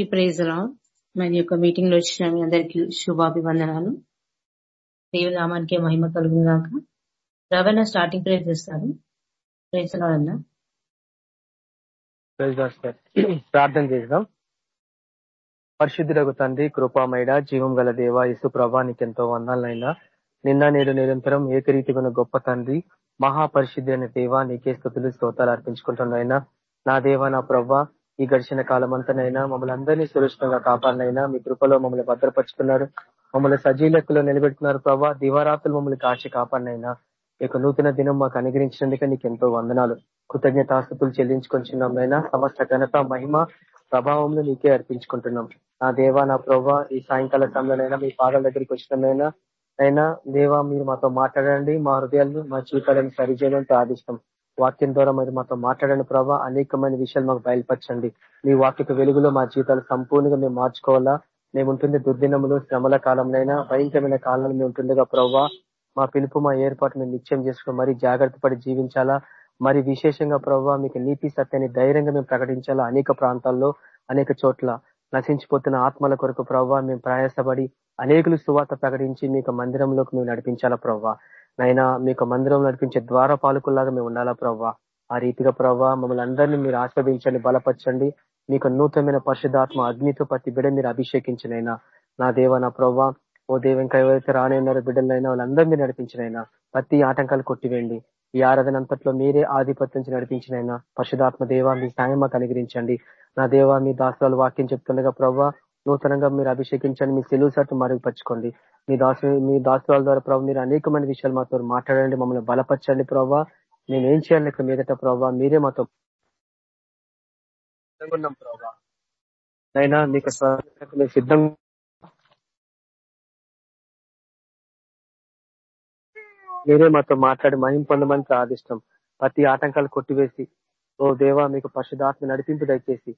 ఈ ప్రైజ్ మన యొక్క మీటింగ్లో వచ్చిన మీ అందరికి శుభాభివందనాలు. దేవుని నామానికి మహిమ కలుగునాక రవణ స్టార్టింగ్ ప్రైజ్ చేస్తారు ప్రైజ్ అన్న ప్రార్థన చేద్దాం. పరిశుద్ధులకు తండ్రి కృపామైడ జీవం గల దేవ ఇసు ప్రభానికి ఎంతో వందాలైనా నిన్న నేడు నిరంతరం ఏకరీతిగా గొప్ప తండ్రి మహాపరిశుద్ధి అనే దేవ నీకే స్థుతులు స్తోతాలు అర్పించుకుంటున్నాయినా. నా దేవ నా ప్రవ్వా ఈ గడిచిన కాలం అంతనైనా మమ్మల్ని అందరినీ సురక్షితంగా కాపాడినైనా మీ కృపలో మమ్మల్ని భద్రపరుచుకున్నారు. మమ్మల్ని సజీలకులో నిలబెడుతున్నారు ప్రభావ దివారాతులు మమ్మల్ని కాచి కాపాడినైనా. ఇక నూతన దినం మాకు అనుగ్రహించినందుకే నీకు ఎంతో వందనాలు. కృతజ్ఞతాస్తుతులు చెల్లించుకొంచున్నాం సమస్త ఘనత మహిమ ప్రభావంలో నీకే అర్పించుకుంటున్నాం. నా దేవా నా ప్రభా ఈ సాయంకాల సమయంలోనైనా మీ పాదాల దగ్గరికి వచ్చినమైనా అయినా దేవా మీరు మాతో మాట్లాడండి. మా హృదయాలను మా జీవితాలను సరిచేయడం ప్రార్థిస్తాం. వాక్యం ద్వారా మీరు మాతో మాట్లాడండి ప్రభావ అనేకమైన విషయాలు మాకు బయలుపరచండి. మీ వాక్యక వెలుగులో మా జీవితాలు సంపూర్ణంగా మేము మార్చుకోవాలా? మేము ఉంటుంది దుర్దినములు శ్రమల కాలంలోనైనా భయంకరమైన కాలంలో మేము ఉంటుండగా ప్రవ్వా మా పిలుపు మా ఏర్పాటు మేము నిత్యం చేసుకుని మరీ జాగ్రత్త పడి జీవించాలా? మరి విశేషంగా ప్రవ్వా మీకు నీతి సత్యాన్ని ధైర్యంగా మేము ప్రకటించాలా? అనేక ప్రాంతాల్లో అనేక చోట్ల నశించిపోతున్న ఆత్మల కొరకు ప్రవ్వా మేము ప్రయాసపడి అనేకులు సువాత ప్రకటించి మీకు మందిరంలోకి మేము నడిపించాలా ప్రవ్వా నైనా మీకు మందిరం నడిపించే ద్వార పాలకుల్లాగా మేము ఉండాలా ప్రవ్వా? ఆ రీతిగా ప్రవ్వా మమ్మల్ని అందరినీ మీరు ఆస్వాదించండి బలపరచండి. మీకు నూతనమైన పరిశుధాత్మ అగ్నితో ప్రతి బిడ్డ మీరు అభిషేకించినైనా నా దేవ నా ప్రవ్వా ఓ దేవ ఇంకా ఎవరైతే రానైనారో బిడ్డలైనా వాళ్ళందరినీ నడిపించినైనా ప్రతి ఆటంకాలు కొట్టివేయండి. ఈ ఆరాధన అంతట్లో మీరే ఆధిపత్యం నడిపించినైనా పరిశుధాత్మ దేవ మీ సాయం మాకు అనుగ్రహించండి. నా దేవ మీ దాసులు వాక్యం చెప్తుండగా ప్రవ్వా నూతనంగా మీరు అభిషేకించండి మీ సెలవు సట్టు మరుగుపరచుకోండి. మీ దాసు మీ దాసుల ద్వారా ప్రభావ మీరు అనేకమైన విషయాలు మాతో మాట్లాడండి మమ్మల్ని బలపరచండి ప్రభావ నేను ఏం చేయాలి ఇక్కడ మీదట ప్రభావ మీరే మాతో ఉన్నాం ప్రభావ అయినా మీకు సిద్ధం మీరే మాతో మాట్లాడి మహిం పొందమని ప్రార్థిష్టం ప్రతి ఆటంకాలు కొట్టివేసి ఓ దేవా మీకు పరిశుధాత్మ నడిపింపు దయచేసి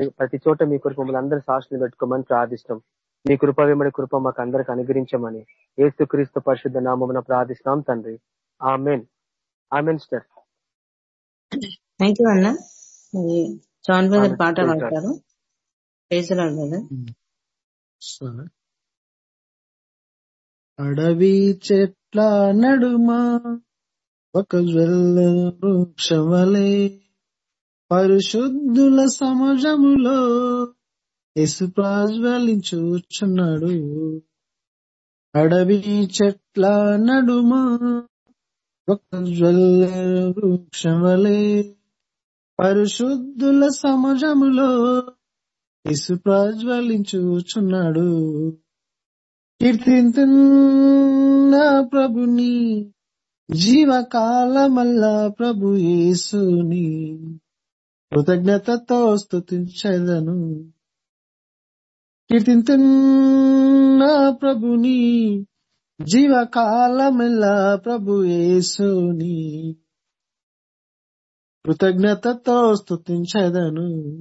ప్రతి చోట మీ కొరకు మమ్మల్ని అందరూ సాక్షులు పెట్టుకోమని ప్రార్థిస్తాం. మీ కృప వెంబడి కృప మాకు అందరికి అనుగ్రహించమని ఏసుక్రీస్తు పరిశుద్ధ నామమున ప్రార్థిస్తాం తండ్రి. ఆమెన్. ఆమెన్ స్టర్ థ్యాంక్ యూ అన్న. జాన్ బ్రదర్ పాట పాడతారు. అడవి చెట్ల నడుమా ఒక వృక్షమలే పరిశుద్ధుల సమాజములో ఎసు ప్రాజ్వలించుచున్నాడు. అడవి చెట్ల నడుమ వృక్షం వృక్షమలే పరిశుద్ధుల సమాజములో ఎసు ప్రాజ్వలించుచున్నాడు. కీర్తింతున్న ప్రభుని జీవకాలమల్లా ప్రభు యేసుని కృతజ్ఞతతో స్థుతించదను కీర్తింతున్నా ప్రభుని జీవకాలమెల్లా ప్రభు యేసుని. కృతజ్ఞతతో స్థుతించదను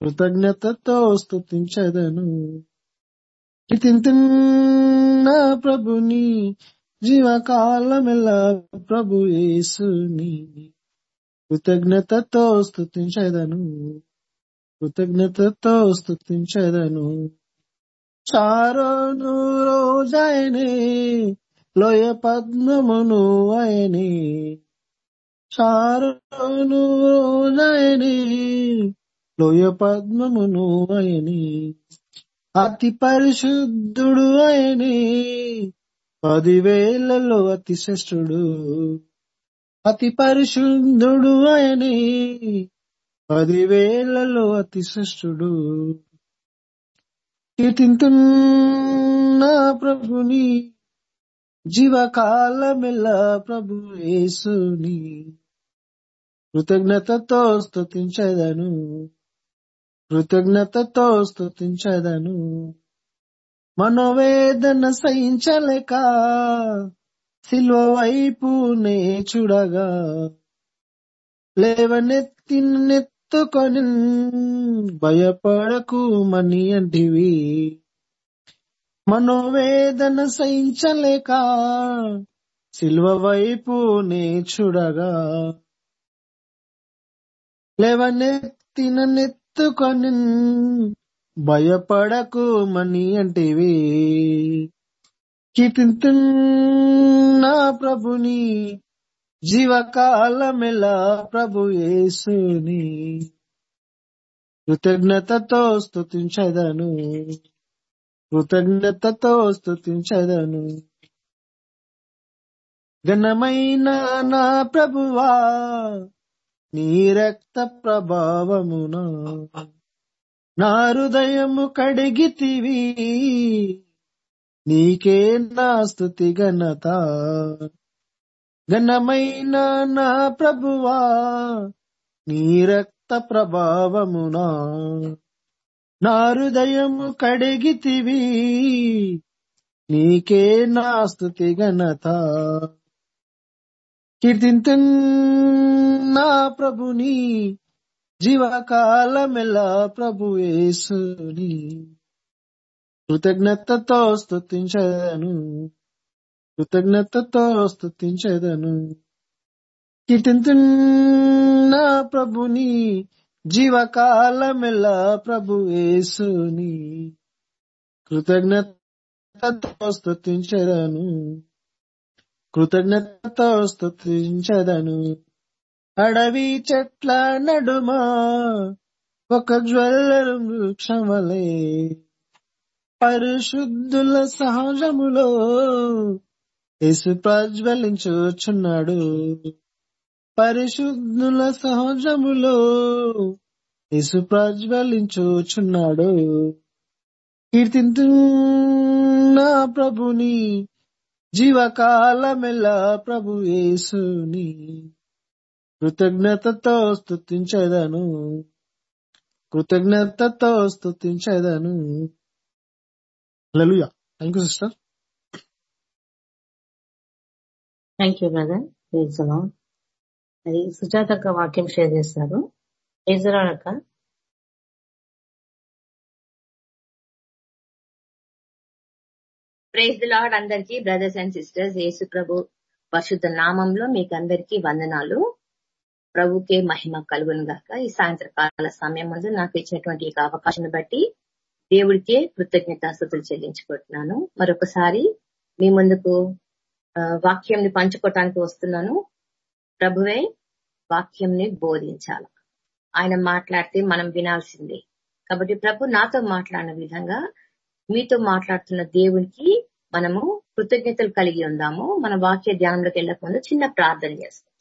కృతజ్ఞతతో స్థుతించదను కీర్తింతున్నా ప్రభుని జీవకాలమెల్లా ప్రభు యేసుని. కృతజ్ఞతతో స్థుతించదను కృతజ్ఞతతో స్థుతించదను చారోను రోజాయనే లోయ పద్మమును ఆయనే చారోను రోజాయనే లోయ పద్మమును ఆయనే అతి పరిశుద్ధుడు ఆయనే పదివేలలో అతి శ్రేష్ఠుడు. అతి పరిశుద్ధుడు ఆయనే. పదివేలలో అతి శ్రేష్ఠుడు. కీర్తింతున్నా ప్రభుని జీవకాలమెల్లా ప్రభు యేసుని. కృతజ్ఞతతో స్థుతించదను కృతజ్ఞతతో స్థుతించదను మనోవేదన సహించలేక సిల్వ వైపు నే చూడగా లేవనెత్తి నెత్తుకొని భయపడకు మని అంటివి. మనోవేదన సహించలేక సిల్వ వైపు నే చూడగా లేవనెత్తిన నెత్తుకొని భయపడకు మని అంటివి. కీర్తిస్తున్నా ప్రభుని జీవకాలమెలా ప్రభు యేసుని. కృతజ్ఞతతో స్థుతించదను కృతజ్ఞతతో స్థుతించదను ఘనమైన నా ప్రభువా నీ రక్త ప్రభావమున నా హృదయము కడిగితివి. నీకే నాస్తుతి ఘనత? ఘనమైన నా ప్రభువా నీ రక్త ప్రభావమున? నా హృదయము కడిగితివి నీకే నాస్తుతి ఘనత? కీర్తింతు నా ప్రభుని జీవకాలమెలా ప్రభు యేసుని? కృతజ్ఞతతో స్థుతించదను కృతజ్ఞతతో స్థుతించదను కీర్తింతు ప్రభుని జీవకాలమెలా ప్రభు యేసుని. కృతజ్ఞతతో స్థుతించదను కృతజ్ఞతతో స్థుతించదను అడవి చెట్ల నడుమా ఒక జ్వల్లరు వృక్షమలే. పరిశుద్ధుల సహజములో యేసు ప్రజ్వలించుచున్నాడు. పరిశుద్ధుల సహజములో యేసు ప్రజ్వలించుచున్నాడు. కీర్తింతు నా ప్రభుని జీవకాలమెల్లా ప్రభు యేసుని కృతజ్ఞతతో స్తుతించదను. కృతజ్ఞతతో స్తుతించదను. Hallelujah thank you sister thank you brother please అది సుజాత అక్క వాక్యం షేర్ చేస్తారు ప్రైజ్ లార్డ్ అందరికీ బ్రదర్స్ అండ్ సిస్టర్స్ యేసు ప్రభు పరిశుద్ధ నామంలో మీకు అందరికీ వందనాలు. ప్రభుకే మహిమ కలుగును గాక ఈ సాయంత్రకాల సమయం ముందు నాకు ఇచ్చినటువంటి ఈ అవకాశం బట్టి దేవుడికే కృతజ్ఞతాస్తుతులు చెల్లించుకుంటున్నాను. మరొకసారి మీ ముందుకు వాక్యంని పంచుకోవటానికి వస్తున్నాను. ప్రభువే వాక్యంని బోధించాల. ఆయన మాట్లాడితే మనం వినాల్సిందే. కాబట్టి ప్రభు నాతో మాట్లాడిన విధంగా మీతో మాట్లాడుతున్న దేవునికి మనము కృతజ్ఞతలు కలిగి ఉందాము. మన వాక్య ధ్యానంలోకి వెళ్ళకముందు చిన్న ప్రార్థన చేస్తాం.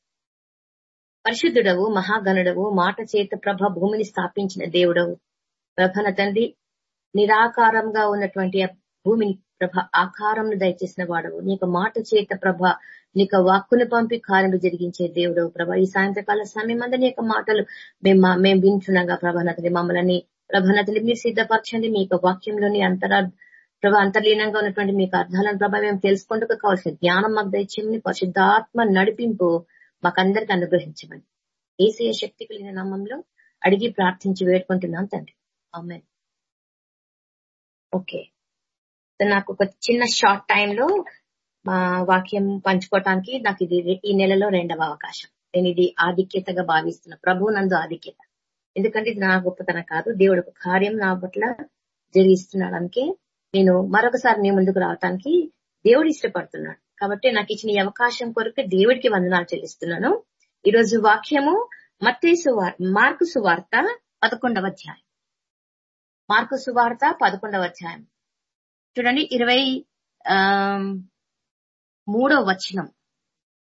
పరిశుద్ధుడవు మహాగణుడవు మాట చేత ప్రభ భూమిని స్థాపించిన దేవుడవు. ప్రభన తండ్రి నిరాకారంగా ఉన్నటువంటి భూమిని ప్రభ ఆకారంను దయచేసిన వాడవు. నీకు మాట చేత ప్రభ నీ వాక్కును పంపి కార్యలు జరిగించే దేవుడవు ప్రభ. ఈ సాయంత్రకాల సమయం అంతా నీ మాటలు మేము మేము వింటున్నాగా ప్రభానతని మమ్మల్ని ప్రభానతని మీరు సిద్ధపరచండి. మీ వాక్యంలోని అంతరా ప్రభా అంతర్లీనంగా ఉన్నటువంటి మీకు అర్థాలను ప్రభావ మేము తెలుసుకుంటూ కావాల్సిన జ్ఞానం మాకు దయచేయమని పరిశుద్ధాత్మ నడిపింపు మాకందరికి అనుగ్రహించమని. ఏసీయ శక్తి కలిగిన నామంలో అడిగి ప్రార్థించి వేడుకుంటున్నాం తండ్రి. అమ్మాయి ఓకే నాకు ఒక చిన్న షార్ట్ టైంలో మా వాక్యం పంచుకోవటానికి నాకు ఇది ఈ నెలలో రెండవ అవకాశం. నేను ఇది ఆధిక్యతగా భావిస్తున్న ప్రభు నందు ఆధిక్యత. ఎందుకంటే ఇది నా గొప్పతనం కాదు దేవుడు ఒక కార్యం నా పట్ల జరిగిస్తున్నాడు అందుకే నేను మరొకసారి మీ ముందుకు రావటానికి దేవుడు ఇష్టపడుతున్నాడు. కాబట్టి నాకు ఇచ్చిన ఈ అవకాశం కొరకు దేవుడికి వందనాలు చెల్లిస్తున్నాను. ఈరోజు వాక్యము మత్తేసు మార్కు సువార్త పదకొండవ అధ్యాయం. మార్కు సువార్త పదకొండవ అధ్యాయం. చూడండి ఇరవై మూడవ వచనం.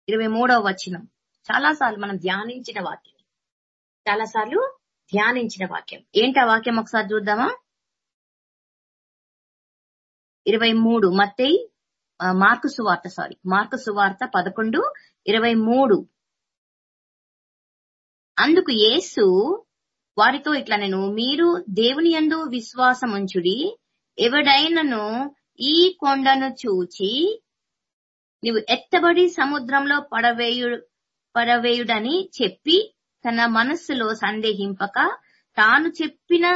ఇరవై మూడవ వచనం. చాలాసార్లు మనం ధ్యానించిన వాక్యం. చాలాసార్లు ధ్యానించిన వాక్యం. ఏంటి ఆ వాక్యం ఒకసారి చూద్దామా? ఇరవై మూడు మత్తయి మార్కు సువార్త సారీ. మార్కు సువార్త పదకొండు ఇరవై మూడు. అందుకు యేసు వారితో ఇట్లా నేను మీరు దేవుని యందు విశ్వాసం ఉంచుడి ఎవడైనను ఈ కొండను చూచి నీవు ఎత్తబడి సముద్రంలో పడవేయు పడవేయుడని చెప్పి తన మనస్సులో సందేహింపక తాను చెప్పిన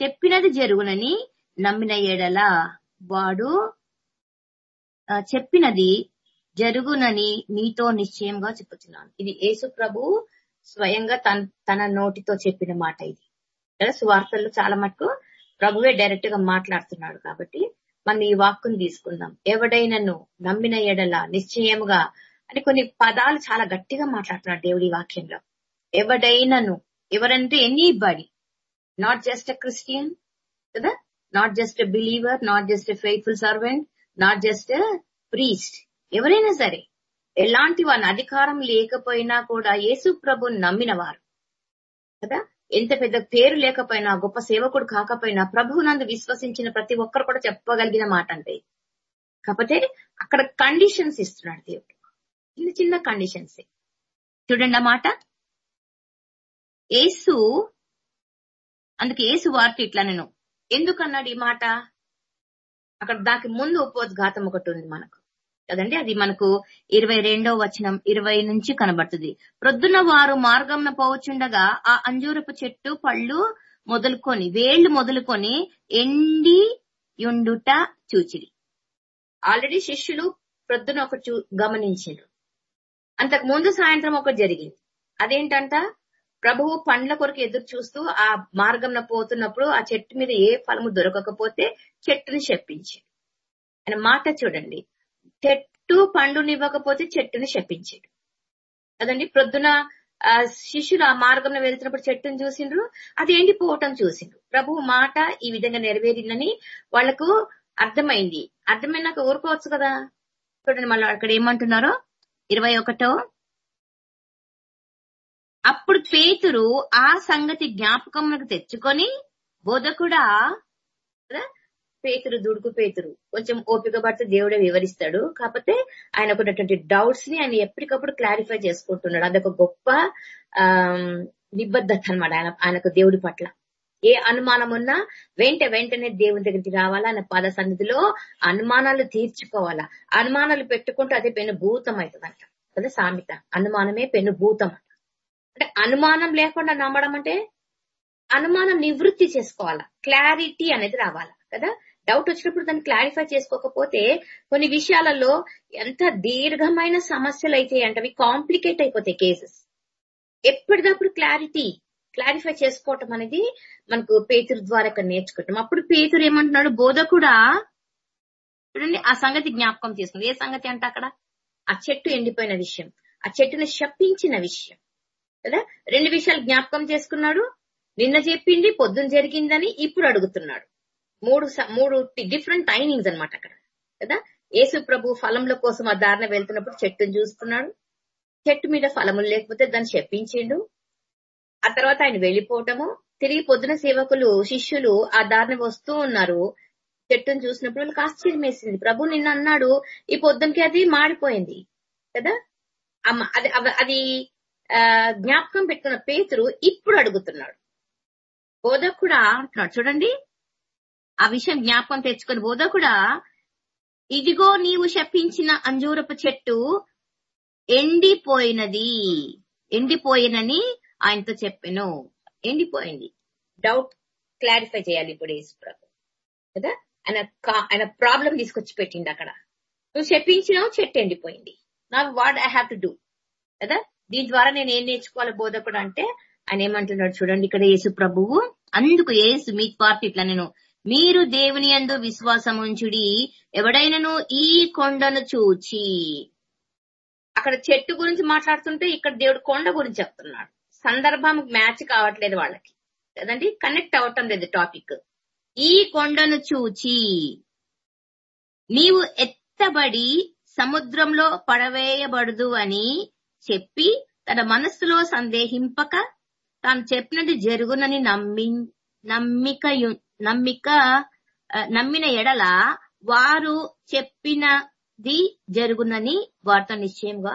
చెప్పినది జరుగునని నమ్మిన ఎడల వాడు చెప్పినది జరుగునని నీతో నిశ్చయంగా చెప్పుతున్నాను ఇది యేసు ప్రభు స్వయంగా తన తన నోటితో చెప్పిన మాట ఇది. కదా సువార్తల్లో చాలా మటుకు ప్రభువే డైరెక్ట్గా మాట్లాడుతున్నాడు కాబట్టి మనం ఈ వాక్కును తీసుకుందాం. ఎవడైనను నమ్మిన ఎడల నిశ్చయముగా అని కొన్ని పదాలు చాలా గట్టిగా మాట్లాడుతున్నాడు దేవుడి వాక్యంలో. ఎవడైనను ఎవరంటే anybody not just a Christian కదా not just a believer not just a faithful servant not just a priest ఎవరైనా సరే ఎలాంటి వారిని అధికారం లేకపోయినా కూడా యేసు ప్రభుని నమ్మిన వారు కదా? ఎంత పెద్ద పేరు లేకపోయినా గొప్ప సేవకుడు కాకపోయినా ప్రభువు నందు విశ్వసించిన ప్రతి ఒక్కరు కూడా చెప్పగలిగిన మాట అంటే కాకపోతే అక్కడ కండిషన్స్ ఇస్తున్నాడు దేవుడు. చిన్న చిన్న కండిషన్స్ చూడండి మాట. ఏసు అందుకే ఏసు వార్త ఇట్లా నేను. ఎందుకన్నాడు ఈ మాట? అక్కడ దానికి ముందు ఉపోద్ఘాతం ఒకటి ఉంది మనకు. కదండి? అది మనకు ఇరవై రెండో వచనం ఇరవై నుంచి కనబడుతుంది. ప్రొద్దున వారు మార్గంన పోవచ్చుండగా ఆ అంజూరపు చెట్టు పళ్ళు మొదలుకొని వేళ్ళు మొదలుకొని ఎండి యుండుట చూచిరి. ఆల్రెడీ శిష్యులు ప్రొద్దున ఒకటి చూ గమనించారు. అంతకు ముందు సాయంత్రం ఒకటి జరిగింది. అదేంటంట? ప్రభువు పండ్ల కొరకు ఎదురు చూస్తూ ఆ మార్గంన పోతున్నప్పుడు ఆ చెట్టు మీద ఏ ఫలము దొరకకపోతే చెట్టుని శప్పించాడు ఆయన మాట చూడండి. చెట్టు పండునివ్వకపోతే చెట్టుని శపించాడు. కదండి? ప్రొద్దున ఆ శిష్యులు ఆ మార్గంలో వెళ్తున్నప్పుడు చెట్టును చూసిండ్రు. అది ఎండిపోవటం చూసిండ్రు. ప్రభు మాట ఈ విధంగా నెరవేరిందని వాళ్ళకు అర్థమైంది. అర్థమైనాక ఊరుకోవచ్చు కదా? చూడండి మళ్ళీ అక్కడ ఏమంటున్నారో? ఇరవై ఒకటో. అప్పుడు పేతురు ఆ సంగతి జ్ఞాపకములకు తెచ్చుకొని బోధకుడా పేతురు దుడుకు పేతురు. కొంచెం ఓపిక పడితే దేవుడే వివరిస్తాడు. కాకపోతే ఆయనకున్నటువంటి డౌట్స్ని ఆయన ఎప్పటికప్పుడు క్లారిఫై చేసుకుంటున్నాడు. అదొక గొప్ప ఆ నిబద్ధత అనమాట ఆయన ఆయనకు దేవుడి పట్ల. ఏ అనుమానం ఉన్నా వెంట వెంటనే దేవుని దగ్గరికి రావాలా? ఆయన పాద సన్నిధిలో అనుమానాలు తీర్చుకోవాలా? అనుమానాలు పెట్టుకుంటూ అదే పెను భూతం అవుతుందంట. కదా సామెత. అనుమానమే పెను భూతం అంట. అంటే అనుమానం లేకుండా నమ్మడం అంటే అనుమానం నివృత్తి చేసుకోవాలా? క్లారిటీ అనేది రావాలా? కదా? డౌట్ వచ్చినప్పుడు దాన్ని క్లారిఫై చేసుకోకపోతే కొన్ని విషయాలలో ఎంత దీర్ఘమైన సమస్యలు అయితే అంటే అవి కాంప్లికేట్ అయిపోతాయి కేసెస్. ఎప్పటికప్పుడు క్లారిటీ క్లారిఫై చేసుకోవటం అనేది మనకు పేతురు ద్వారా ఇక్కడ అప్పుడు పేతురు ఏమంటున్నాడు? బోధకుడా చూడండి ఆ సంగతి జ్ఞాపకం చేసుకుంది. ఏ సంగతి అంటే అక్కడ? ఆ చెట్టు ఎండిపోయిన విషయం. ఆ చెట్టుని శపించిన విషయం. కదా? రెండు విషయాలు జ్ఞాపకం చేసుకున్నాడు. నిన్న చెప్పింది పొద్దున జరిగిందని ఇప్పుడు అడుగుతున్నాడు. మూడు మూడు డిఫరెంట్ టైమింగ్స్ అనమాట అక్కడ. కదా? యేసు ప్రభు ఫలంల కోసం ఆ దారిన వెళ్తున్నప్పుడు చెట్టును చూస్తున్నాడు చెట్టు మీద ఫలములు లేకపోతే దాన్ని చెప్పించిండు ఆ తర్వాత ఆయన వెళ్ళిపోవటము. తిరిగి పొద్దున సేవకులు శిష్యులు ఆ దారిని వస్తూ ఉన్నారు. చెట్టును చూసినప్పుడు వాళ్ళకి ఆశ్చర్యం వేసింది. ప్రభు నిన్న అన్నాడు ఈ పొద్దునకి అది మాడిపోయింది. కదా? అది అది జ్ఞాపకం పెట్టుకున్న పేతురు ఇప్పుడు అడుగుతున్నాడు. బోధకుడా అంటున్నాడు చూడండి. ఆ విషయం జ్ఞాపకం తెచ్చుకుని బోధకుడా ఇదిగో నీవు శపించిన అంజూరపు చెట్టు ఎండిపోయినది. ఎండిపోయినని ఆయనతో చెప్పాను. ఎండిపోయింది. డౌట్ క్లారిఫై చేయాలి ఇప్పుడు యేసుప్రభు కదా? ఆయన ఆయన ప్రాబ్లం తీసుకొచ్చి పెట్టింది అక్కడ. నువ్వు చెప్పించినావు చెట్టు ఎండిపోయింది. నా what I have to do కదా? దీని ద్వారా నేను ఏం నేర్చుకోవాలి బోధకుడు అంటే ఆయన ఏమంటున్నాడు చూడండి ఇక్కడ యేసు ప్రభువు అందుకు ఏసు మీ పార్టీ ఇట్లా నేను మీరు దేవుని అందు విశ్వాసం ఉంచుడి ఎవడైనను ఈ కొండను చూచి. అక్కడ చెట్టు గురించి మాట్లాడుతుంటే ఇక్కడ దేవుడు కొండ గురించి చెప్తున్నాడు. సందర్భం మ్యాచ్ కావట్లేదు వాళ్ళకి. కదండి కనెక్ట్ అవటం లేదు టాపిక్. ఈ కొండను చూచి. నీవు ఎత్తబడి సముద్రంలో పడవేయబడదు అని చెప్పి తన మనస్సులో సందేహింపక తాను చెప్పినది జరుగునని నమ్మి నమ్మిక నమ్మిక నమ్మిన ఎడల వారు చెప్పినది జరుగునని వారితో నిశ్చయంగా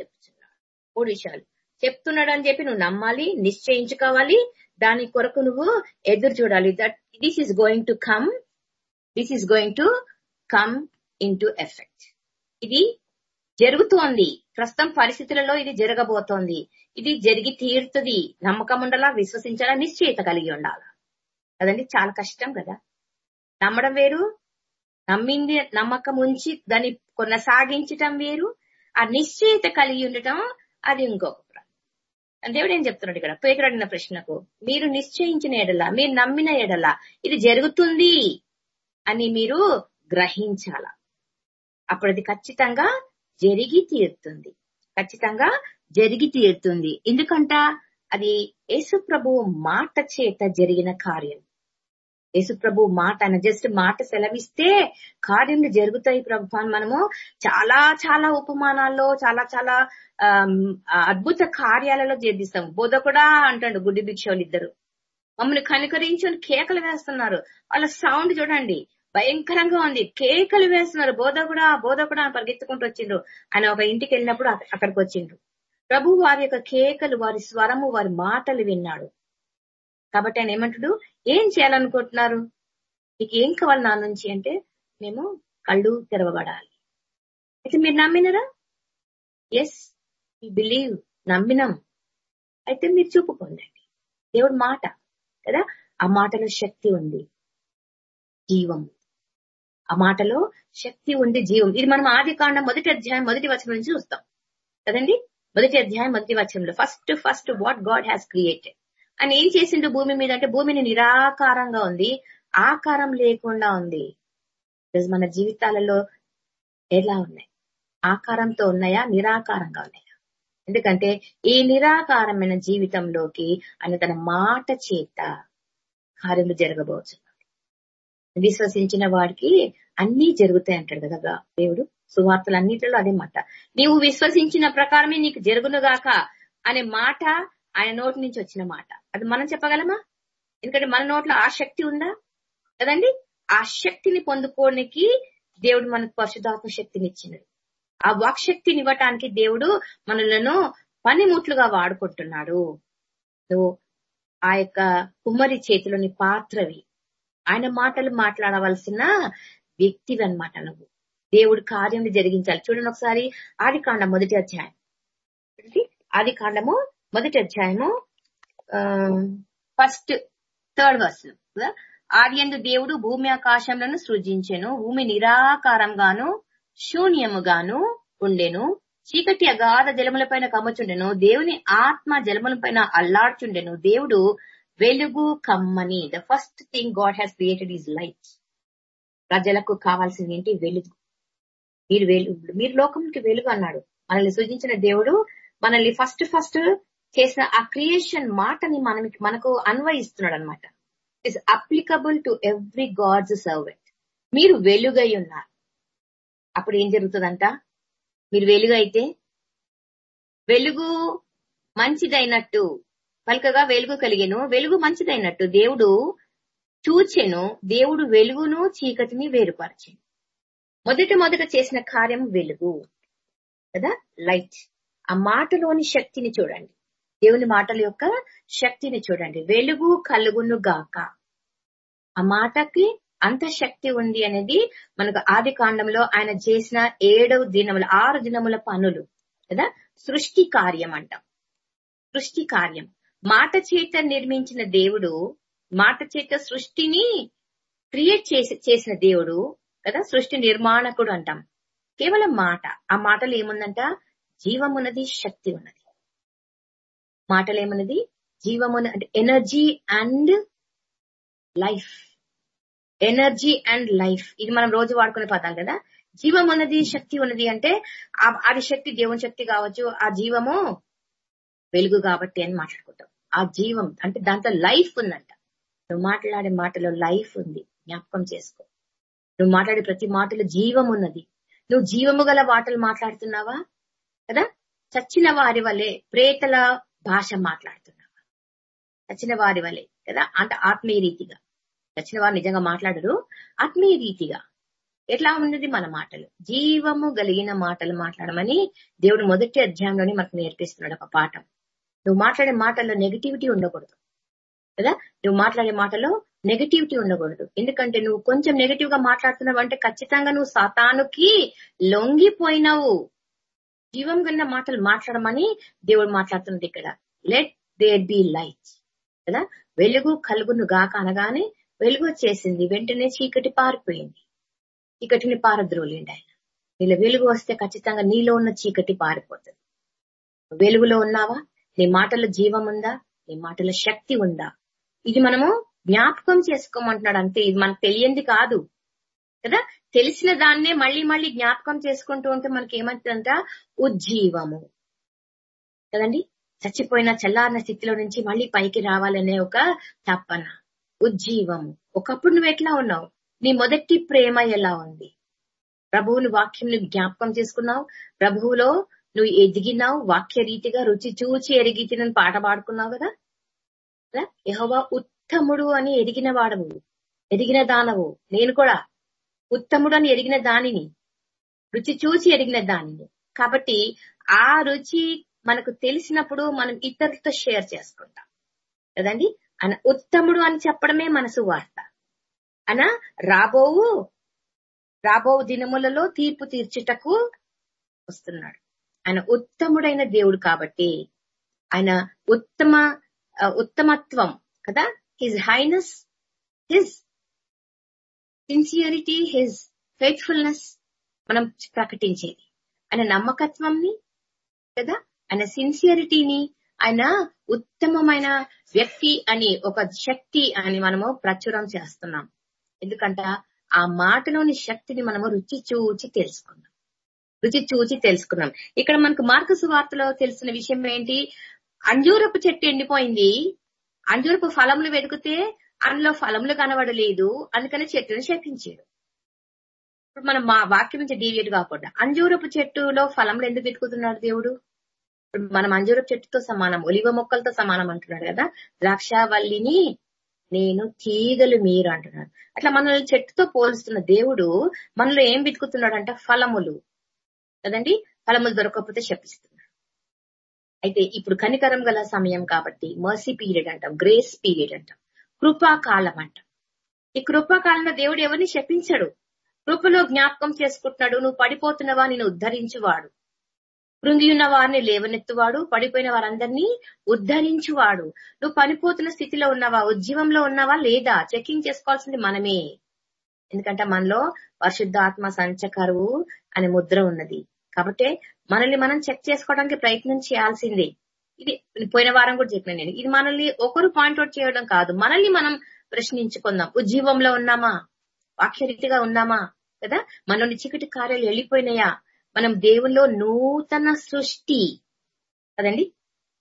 చెప్తున్నాడు మూడు విషయాలు. చెప్తున్నాడు అని చెప్పి నువ్వు నమ్మాలి నిశ్చయించుకోవాలి. దాని కొరకు నువ్వు ఎదురు చూడాలి. That this is going to come this is going to come into effect ఇది జరుగుతోంది. ప్రస్తుతం పరిస్థితులలో ఇది జరగబోతోంది. ఇది జరిగి తీరుతుంది. నమ్మకం ఉండాలా విశ్వసించాలా నిశ్చయిత కలిగి ఉండాలా? కదండి? చాలా కష్టం కదా. నమ్మడం వేరు. నమ్మింది నమ్మకం ఉంచి దాన్ని కొనసాగించటం వేరు. ఆ నిశ్చయిత కలిగి ఉండటం అది ఇంకొక దేవుడు ఏం చెప్తున్నాడు ఇక్కడ? పేతుడు అడిగిన ప్రశ్నకు. మీరు నిశ్చయించిన ఎడల మీరు నమ్మిన ఎడల ఇది జరుగుతుంది అని మీరు గ్రహించాల. అప్పుడు అది ఖచ్చితంగా జరిగి తీరుతుంది. ఖచ్చితంగా జరిగి తీరుతుంది. ఎందుకంట? అది యేసు ప్రభు మాట చేత జరిగిన కార్యం. యేసు ప్రభు మాట ఆయన జస్ట్ మాట సెలవిస్తే కార్యములు జరుగుతాయి ప్రభు. మనము చాలా చాలా ఉపమానాల్లో చాలా చాలా అద్భుత కార్యాలలో చేదిస్తాం బోధకుడా అంటాడు గుడ్డి భిక్షలు ఇద్దరు మమ్మల్ని కనికరించుని కేకలు వేస్తున్నారు. వాళ్ళ సౌండ్ చూడండి. భయంకరంగా ఉంది. కేకలు వేస్తున్నారు. బోధకుడా బోధకుడా కూడా పరిగెత్తుకుంటూ వచ్చిండ్రు. ఆయన ఒక ఇంటికి వెళ్ళినప్పుడు అక్కడికి వచ్చిండ్రు ప్రభు వారి యొక్క కేకలు వారి స్వరము వారి మాటలు విన్నాడు. కాబట్టి ఆయన ఏమంటాడు? ఏం చేయాలనుకుంటున్నారు? మీకు ఏం కావాలి నా నుంచి? అంటే మేము కళ్ళు తెరవబడాలి. అయితే మీరు నమ్మినరా? ఎస్ ఈ బిలీవ్ నమ్మినాం. అయితే మీరు చూపుకోండి దేవుడి మాట కదా? ఆ మాటలో శక్తి ఉంది జీవం. ఆ మాటలో శక్తి ఉంది జీవం. ఇది మనం ఆది కాండం మొదటి అధ్యాయం మొదటి వచనం నుంచి చూస్తాం. కదండి? మొదటి అధ్యాయం మొదటి వచనంలో. First first what God has created అని ఏం చేసిండు భూమి మీద అంటే భూమిని నిరాకారంగా ఉంది ఆకారం లేకుండా ఉంది. ఈరోజు మన జీవితాలలో ఎలా ఉన్నాయి? ఆకారంతో ఉన్నాయా? నిరాకారంగా ఉన్నాయా? ఎందుకంటే ఈ నిరాకారమైన జీవితంలోకి ఆయన తన మాట చేత కార్యములు జరగబోతున్నాడు విశ్వసించిన వాడికి అన్ని జరుగుతాయి అంటాడు కదా దేవుడు సువార్తలు అన్నిటిలో అదే మాట. నీవు విశ్వసించిన ప్రకారమే నీకు జరుగునుగాక అనే మాట ఆయన నోటి నుంచి వచ్చిన మాట. అది మనం చెప్పగలమా? ఎందుకంటే మన నోట్లో ఆ శక్తి ఉందా? కదండి? ఆ శక్తిని పొందుకోనికి దేవుడు మనకు పరిశుధాత్మ శక్తిని ఇచ్చినాడు. ఆ వాక్శక్తిని ఇవ్వటానికి దేవుడు మనలను పనిముట్లుగా వాడుకుంటున్నాడు. ఆ యొక్క కుమ్మరి చేతిలోని పాత్రవి. ఆయన మాటలు మాట్లాడవలసిన వ్యక్తివి అన్నమాట నువ్వు. దేవుడు కార్యం జరిగించాలి. చూడండి ఒకసారి ఆది కాండం మొదటి అధ్యాయం. ఆది కాండము మొదటి అధ్యాయము ఫస్ట్ థర్డ్ వర్స్. ఆర్యందు దేవుడు భూమి ఆకాశంలను సృజించెను భూమి నిరాకారంగాను శూన్యముగాను ఉండెను. చీకటి అగాధ జలముల పైన కమ్ముచుండెను దేవుని ఆత్మ జలముల పైన అల్లాడుచుండెను. దేవుడు వెలుగు కమ్మని. The first thing God has created is light ప్రజలకు కావాల్సింది ఏంటి? వెలుగు. మీరు వెలుగు మీరు లోకంకి వెలుగు అన్నాడు. మనల్ని సృజించిన దేవుడు మనల్ని ఫస్ట్ ఫస్ట్ చేసిన ఆ క్రియేషన్ మాటని మనకి మనకు అన్వయిస్తున్నాడు అనమాట it's applicable to every God's servant మీరు వెలుగై ఉన్నారు. అప్పుడు ఏం జరుగుతుందంట? మీరు వెలుగైతే వెలుగు మంచిదైనట్టు పలుకగా వెలుగు కలిగెను వెలుగు మంచిదైనట్టు దేవుడు చూచెను దేవుడు వెలుగును చీకటిని వేరుపరచెను. మొదట మొదట చేసిన కార్యం వెలుగు. కదా? లైట్ ఆ మాటలోని శక్తిని చూడండి. దేవుని మాటల యొక్క శక్తిని చూడండి. వెలుగు కలుగును గాక. ఆ మాటకి అంత శక్తి ఉంది అనేది మనకు ఆది కాండంలో ఆయన చేసిన ఏడవ దినముల ఆరు దినముల పనులు కదా? సృష్టి కార్యం అంటాం. సృష్టి కార్యం. మాట చేత నిర్మించిన దేవుడు మాట చేత సృష్టిని క్రియేట్ చేసి చేసిన దేవుడు కదా? సృష్టి నిర్మాణకుడు అంటాం. కేవలం మాట. ఆ మాటలు ఏముందంట? జీవమున్నది శక్తి ఉన్నది. మాటలు ఏమన్నది జీవమున్న అంటే energy and life energy and life ఇది మనం రోజు వాడుకునే పదాలు కదా. జీవం ఉన్నది శక్తి ఉన్నది అంటే ఆ- అది శక్తి దేవుని శక్తి కావచ్చు ఆ జీవము వెలుగు కాబట్టి అని మాట్లాడుకుంటాం. ఆ జీవం అంటే దాంట్లో లైఫ్ ఉందంట. నువ్వు మాట్లాడే మాటలో లైఫ్ ఉంది. జ్ఞాపకం చేసుకో. నువ్వు మాట్లాడే ప్రతి మాటలో జీవం ఉన్నది. నువ్వు జీవము గల మాటలు మాట్లాడుతున్నావా? కదా? చచ్చిన వారి వలె ప్రేతల భాష మాట్లాడుతున్నావా చచ్చిన వారి వలె కదా? అంటే ఆత్మీయ రీతిగా. చచ్చిన వారు నిజంగా మాట్లాడరు ఆత్మీయ రీతిగా. ఎట్లా ఉన్నది మన మాటలు? జీవము కలిగిన మాటలు మాట్లాడమని దేవుడు మొదటి అధ్యాయంలోనే మనకు నేర్పిస్తున్నాడు ఒక పాఠం. నువ్వు మాట్లాడే మాటల్లో నెగిటివిటీ ఉండకూడదు. కదా? నువ్వు మాట్లాడే మాటలో నెగటివిటీ ఉండకూడదు. ఎందుకంటే నువ్వు కొంచెం నెగటివ్గా మాట్లాడుతున్నావు అంటే ఖచ్చితంగా నువ్వు సాతానుకి లొంగిపోయినావు. జీవం కన్నా మాటలు మాట్లాడమని దేవుడు మాట్లాడుతున్నది ఇక్కడ. లెట్ దేర్ బి లైట్ కదా? వెలుగు కలుగును గాక అనగానే వెలుగు వచ్చేసింది. వెంటనే చీకటి పారిపోయింది. చీకటిని పారద్రోలిండి ఆయన. నీళ్ళ వెలుగు వస్తే ఖచ్చితంగా నీలో ఉన్న చీకటి పారిపోతుంది. వెలుగులో ఉన్నావా? నీ మాటలో జీవం ఉందా? నీ మాటలో శక్తి ఉందా? ఇది మనము జ్ఞాపకం చేసుకోమంటున్నాడు అంతే. ఇది మనకు తెలియంది కాదు. కదా? తెలిసిన దాన్నే మళ్ళీ మళ్ళీ జ్ఞాపకం చేసుకుంటూ ఉంటే మనకి ఏమంటుందంట ఉజ్జీవము. కదండి? చచ్చిపోయిన చల్లారిన స్థితిలో నుంచి మళ్ళీ పైకి రావాలనే ఒక తప్పన ఉజ్జీవము. ఒకప్పుడు నువ్వు ఎట్లా ఉన్నావు? నీ మొదటి ప్రేమ ఎలా ఉంది? ప్రభువుని వాక్యం నువ్వు జ్ఞాపకం చేసుకున్నావు? ప్రభువులో నువ్వు ఎదిగినావు? వాక్య రీతిగా రుచి చూచి ఎరిగి తినని పాట పాడుకున్నావు కదా? యహోవా ఉత్తముడు అని ఎదిగిన వాడవు. ఎదిగిన దానవు. నేను కూడా ఉత్తముడు అని ఎరిగిన దానిని రుచి చూసి ఎరిగిన దానిని. కాబట్టి ఆ రుచి మనకు తెలిసినప్పుడు మనం ఇతరులతో షేర్ చేసుకుంటాం. కదండి? ఆయన ఉత్తముడు అని చెప్పడమే మనసు వార్త. అన రాబోవు రాబోవు దినములలో తీర్పు తీర్చుటకు వస్తున్నాడు. ఆయన ఉత్తముడైన దేవుడు కాబట్టి ఆయన ఉత్తమ ఉత్తమత్వం కదా? His highness his sincerity his faithfulness మనం ప్రకటించేది. ఆయన నమ్మకత్వంని కదా? ఆయన సిన్సియరిటీని ఆయన ఉత్తమమైన వ్యక్తి అని ఒక శక్తి అని మనము ప్రచురం చేస్తున్నాం. ఎందుకంట ఆ మాటలోని శక్తిని మనము రుచి చూచి తెలుసుకున్నాం. రుచి చూచి తెలుసుకున్నాం. ఇక్కడ మనకు మార్కసు వార్తలో తెలిసిన విషయం ఏంటి? అంజూరపు చెట్టు ఎండిపోయింది. అంజూరపు ఫలములు వెతికితే అందులో ఫలములు కనబడలేదు. అందుకని చెట్టును శపించాడు. ఇప్పుడు మనం మా వాక్యం నుంచి డీవియేట్ కాకుండా అంజూరపు చెట్టులో ఫలములు ఎందుకు వెతుకుతున్నాడు దేవుడు? ఇప్పుడు మనం అంజూరపు చెట్టుతో సమానం ఒలివ మొక్కలతో సమానం అంటున్నాడు కదా. ద్రాక్షావల్లిని నేను తీగలు మీరు అంటున్నాడు. అట్లా మనల్ని చెట్టుతో పోలుస్తున్న దేవుడు మనలో ఏం వెతుకుతున్నాడు అంటే ఫలములు. కదండి? ఫలములు దొరకకపోతే శపిస్తున్నాడు. అయితే ఇప్పుడు కనికరం గల సమయం కాబట్టి మర్సీ పీరియడ్ అంటాం గ్రేస్ పీరియడ్ అంటాం. కృపాకాలం అంట ఈ కృపాకాలంలో దేవుడు ఎవరిని శపించడు? కృపలో జ్ఞాపకం చేసుకుంటున్నాడు నువ్వు పడిపోతున్నవా? నేను ఉద్ధరించువాడు. కృంగి ఉన్న వారిని లేవనెత్తువాడు పడిపోయిన వారందరినీ ఉద్ధరించువాడు. నువ్వు పనిపోతున్న స్థితిలో ఉన్నావా? ఉద్యమంలో ఉన్నావా? లేదా? చెకింగ్ చేసుకోవాల్సింది మనమే. ఎందుకంటే మనలో పరిశుద్ధాత్మ సంచకరువు అనే ముద్ర ఉన్నది. కాబట్టి మనల్ని మనం చెక్ చేసుకోవడానికి ప్రయత్నం చేయాల్సిందే. ఇది పోయిన వారం కూడా చెప్పిన నేను. ఇది మనల్ని ఒకరు పాయింట్అవుట్ చేయడం కాదు. మనల్ని మనం ప్రశ్నించుకుందాం. ఉజ్జీవంలో ఉన్నామా? వాక్యరీతిగా ఉన్నామా? కదా? మనల్ని చీకటి కార్యాలు వెళ్ళిపోయినాయా? మనం దేవుల్లో నూతన సృష్టి. కదండి?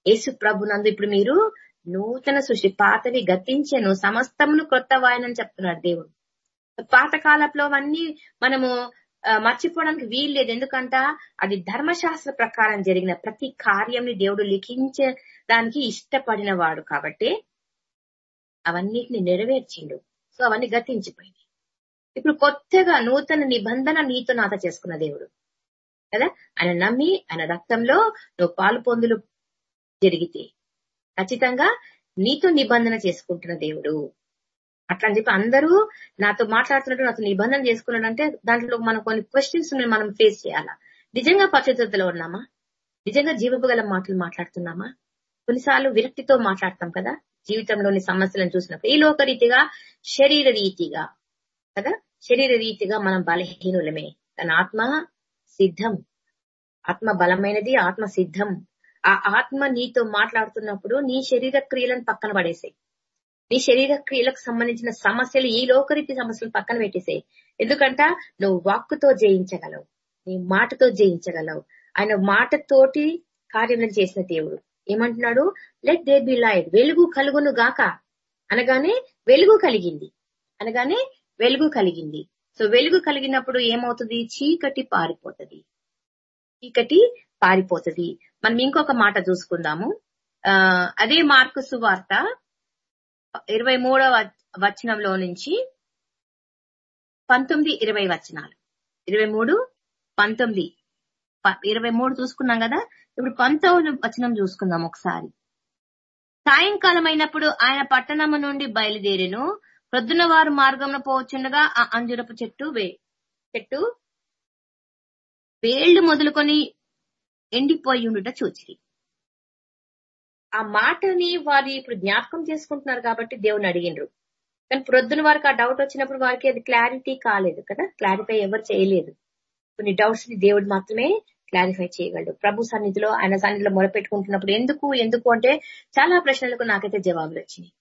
యేసు ప్రభునందు ఇప్పుడు మీరు నూతన సృష్టి పాతవి గతించను సమస్తమును క్రొత్త వాయనని చెప్తున్నాడు దేవుడు. పాత కాలంలో అవన్నీ మనము మర్చిపోవడానికి వీలు లేదు ఎందుకంట అది ధర్మశాస్త్ర ప్రకారం జరిగిన ప్రతి కార్యంని దేవుడు లిఖించడానికి ఇష్టపడిన వాడు కాబట్టి అవన్నిటిని నెరవేర్చిండు. సో అవన్నీ గతించిపోయింది ఇప్పుడు కొత్తగా నూతన నిబంధన నీతో నాత చేసుకున్న దేవుడు. కదా? ఆయన నమ్మి ఆయన రక్తంలో నువ్వు పాలు పొందులు జరిగితే. ఖచ్చితంగా నీతో నిబంధన చేసుకుంటున్న దేవుడు. అట్లా అని చెప్పి అందరూ నాతో మాట్లాడుతున్నట్టు నాతో నిబంధన చేసుకున్నాడు అంటే దాంట్లో మనం కొన్ని క్వశ్చన్స్ మనం ఫేస్ చేయాలా? నిజంగా పరిశుద్ధతలో ఉన్నామా? నిజంగా జీవపు గల మాటలు మాట్లాడుతున్నామా? కొన్నిసార్లు విరక్తితో మాట్లాడతాం కదా? జీవితంలోని సమస్యలను చూసినప్పుడు. ఈ లోకరీతిగా శరీర రీతిగా కదా? శరీర రీతిగా మనం బలహీనులమే. తన ఆత్మ సిద్ధం. ఆత్మ బలమైనది ఆత్మ సిద్ధం. ఆ ఆత్మ నీతో మాట్లాడుతున్నప్పుడు నీ శరీర క్రియలను పక్కన పడేసాయి. నీ శరీర క్రియలకు సంబంధించిన సమస్యలు ఈ లోకరీతి సమస్యలు పక్కన పెట్టేసాయి. ఎందుకంట? నువ్వు వాక్కుతో జయించగలవు. నీ మాటతో జయించగలవు. ఆయన మాటతోటి కార్యములను చేసిన దేవుడు. ఏమంటున్నాడు? లెట్ దే బి లైట్ వెలుగు కలుగును గాక. అనగానే వెలుగు కలిగింది. అనగానే వెలుగు కలిగింది. సో వెలుగు కలిగినప్పుడు ఏమవుతుంది? చీకటి పారిపోతుంది. చీకటి పారిపోతుంది. మనం ఇంకొక మాట చూసుకుందాము. ఆ అదే మార్కు సువార్త ఇరవై మూడవ వచనంలో నుంచి పంతొమ్మిది ఇరవై వచనాలు. ఇరవై మూడు పంతొమ్మిది. ఇరవై మూడు చూసుకున్నాం కదా? ఇప్పుడు పంతొమ్మిది వచనం చూసుకుందాం ఒకసారి. సాయంకాలం అయినప్పుడు ఆయన పట్టణము నుండి బయలుదేరిను. ప్రొద్దున వారు మార్గంలో పోవచ్చుండగా ఆ అంజురపు చెట్టు వే చెట్టు వేళ్ళు మొదలుకొని ఎండిపోయి ఉండుట చూచి ఆ మాటని వారి ఇప్పుడు జ్ఞాపకం చేసుకుంటున్నారు కాబట్టి దేవుని అడిగిండ్రు కానీ ప్రొద్దున వారికి ఆ డౌట్ వచ్చినప్పుడు వారికి అది క్లారిటీ కాలేదు కదా. క్లారిఫై ఎవరు చేయలేదు. కొన్ని డౌట్స్ని దేవుడు మాత్రమే క్లారిఫై చేయగలడు. ప్రభు సన్నిధిలో ఆయన సన్నిధిలో మొరపెట్టుకుంటున్నప్పుడు ఎందుకు ఎందుకు అంటే చాలా ప్రశ్నలకు నాకైతే జవాబులు వచ్చినాయి.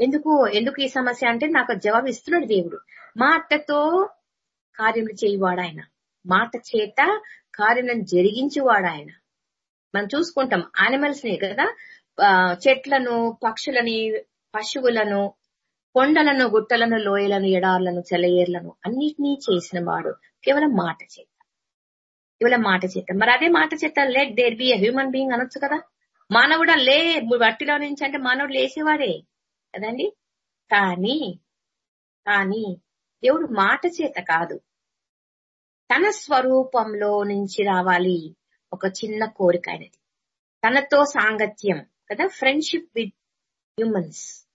ఎందుకు ఎందుకు ఈ సమస్య అంటే నాకు జవాబు ఇస్తున్నాడు దేవుడు. మాటతో కార్యములు చేయువాడు ఆయన. మాట చేత కార్యం జరిగించేవాడు ఆయన. మనం చూసుకుంటాం యానిమల్స్ని కదా చెట్లను పక్షులని పశువులను కొండలను గుట్టలను లోయలను ఎడార్లను చెలయేర్లను అన్నిటినీ చేసిన వాడు కేవలం మాట చేత. కేవలం మాట చేత. మరి అదే మాట చేత let there be human being అనొచ్చు కదా. మానవుడు లే వట్టిలో నుంచి అంటే మానవుడు లేచేవాడే. కదండి? కానీ కానీ దేవుడు మాట చేత కాదు. తన స్వరూపంలో నుంచి రావాలి. ఒక చిన్న కోరిక ఆయనది. తనతో సాంగత్యం కదా? ఫ్రెండ్షిప్ విత్ హ్యూమన్స్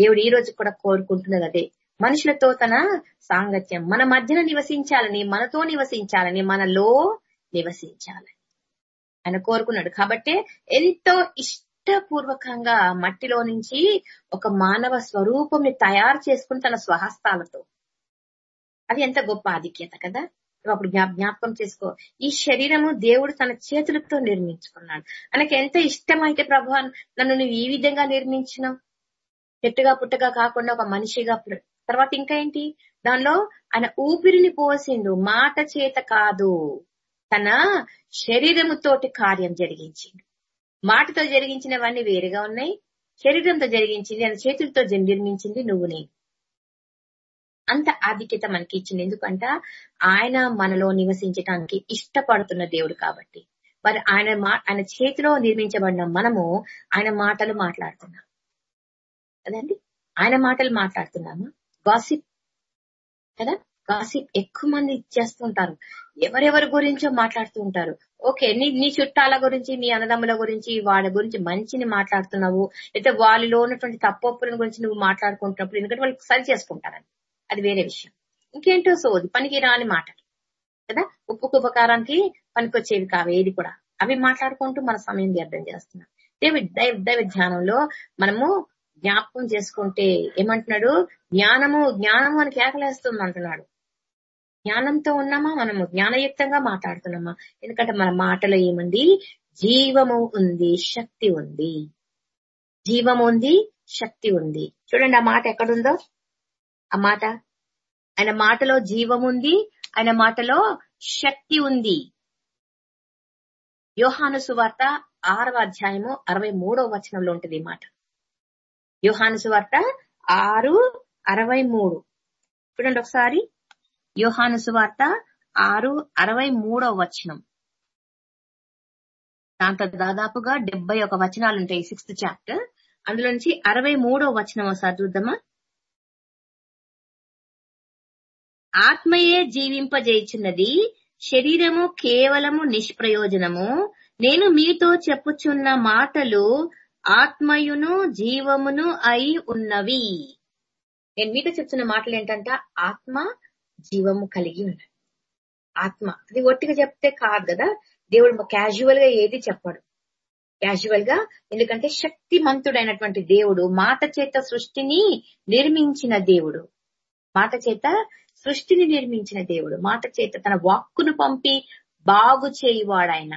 దేవుడు ఈ రోజు కూడా కోరుకుంటున్నది అదే. మనుషులతో తన సాంగత్యం మన మధ్యన నివసించాలని మనతో నివసించాలని మనలో నివసించాలని. ఆయన కోరుకున్నాడు. కాబట్టి ఎంతో ఇష్టపూర్వకంగా మట్టిలో నుంచి ఒక మానవ స్వరూపంని తయారు చేసుకుని తన స్వహస్తాలతో. అది ఎంత గొప్ప ఆధిక్యత కదా? అప్పుడు జ్ఞాపకం చేసుకో. ఈ శరీరము దేవుడు తన చేతులతో నిర్మించుకున్నాడు. ఆయనకి ఎంత ఇష్టమైతే ప్రభా నన్ను నువ్వు ఈ విధంగా నిర్మించినావు. చెట్టుగా పుట్టగా కాకుండా ఒక మనిషిగా తర్వాత ఇంకా ఏంటి? దానిలో ఆయన ఊపిరిని పోసిండు. మాట చేత కాదు. తన శరీరముతోటి కార్యం జరిగించిండు. మాటతో జరిగించినవన్నీ వేరుగా ఉన్నాయి. శరీరంతో జరిగించింది. ఆయన చేతులతో నిర్మించింది నువ్వు నేను. అంత ఆధిక్యత మనకి ఇచ్చింది. ఎందుకంట ఆయన మనలో నివసించడానికి ఇష్టపడుతున్న దేవుడు కాబట్టి. మరి ఆయన మా ఆయన చేతిలో నిర్మించబడిన మనము ఆయన మాటలు మాట్లాడుతున్నాం. కదండి? ఆయన మాటలు మాట్లాడుతున్నామా? గాసిప్ కదా? గాసిప్ ఎక్కువ మంది చేస్తుంటారు ఎవరెవరి గురించో మాట్లాడుతూ ఉంటారు. ఓకే నీ నీ చుట్టాల గురించి నీ అన్నదమ్ముల గురించి వాళ్ళ గురించి మంచిని మాట్లాడుతున్నావు. అయితే వాళ్ళలో ఉన్నటువంటి తప్పొప్పుల గురించి నువ్వు మాట్లాడుకుంటున్నప్పుడు ఎందుకంటే వాళ్ళు సరి చేసుకుంటారని. అది వేరే విషయం. ఇంకేంటో సోది పనికి రాని మాటలు. కదా? ఉప్పుకు ఉపకారానికి పనికొచ్చేవి కావు ఏది కూడా. అవి మాట్లాడుకుంటూ మన సమయం వ్యర్థం చేస్తున్నాం. దేవి దైవ దైవ ధ్యానంలో మనము జ్ఞాపకం చేసుకుంటే ఏమంటున్నాడు? జ్ఞానము జ్ఞానము అని కేకలేస్తుంది అంటున్నాడు. జ్ఞానంతో ఉన్నామా? మనము జ్ఞానయుక్తంగా మాట్లాడుతున్నామా? ఎందుకంటే మన మాటలో ఏముంది? జీవము ఉంది శక్తి ఉంది. జీవము ఉంది శక్తి ఉంది. చూడండి ఆ మాట ఎక్కడుందో? ఆ మాట? ఆయన మాటలో జీవం ఉంది ఆయన మాటలో శక్తి ఉంది. యోహాను సువార్త ఆరవ అధ్యాయము అరవై మూడవ వచనంలో ఉంటుంది ఈ మాట. యోహాను సువార్త ఆరు అరవై మూడు. చూడండి ఒకసారి. యోహాను సువార్త ఆరు అరవై మూడవ వచనం. దాంట్లో దాదాపుగా డెబ్బై ఒక వచనాలు ఉంటాయి సిక్స్త్ చాప్టర్. అందులో నుంచి అరవై మూడవ వచనం ఒకసారి చూద్దామా? ఆత్మయే జీవింపజేయుచున్నది. శరీరము కేవలము నిష్ప్రయోజనము. నేను మీతో చెప్పుచున్న మాటలు ఆత్మయును జీవమును అయి ఉన్నవి. నేను మీతో చెప్తున్న మాటలు ఏంటంట ఆత్మ జీవము కలిగి ఉన్నది. ఆత్మ. అది ఒట్టిగా చెప్తే కాదు కదా? దేవుడు క్యాజువల్గా ఏది చెప్పడు. క్యాజువల్గా ఎందుకంటే శక్తిమంతుడైనటువంటి దేవుడు మాట చేత సృష్టిని నిర్మించిన దేవుడు. మాట చేత సృష్టిని నిర్మించిన దేవుడు. మాట చేత తన వాక్కును పంపి బాగు చేయువాడు ఆయన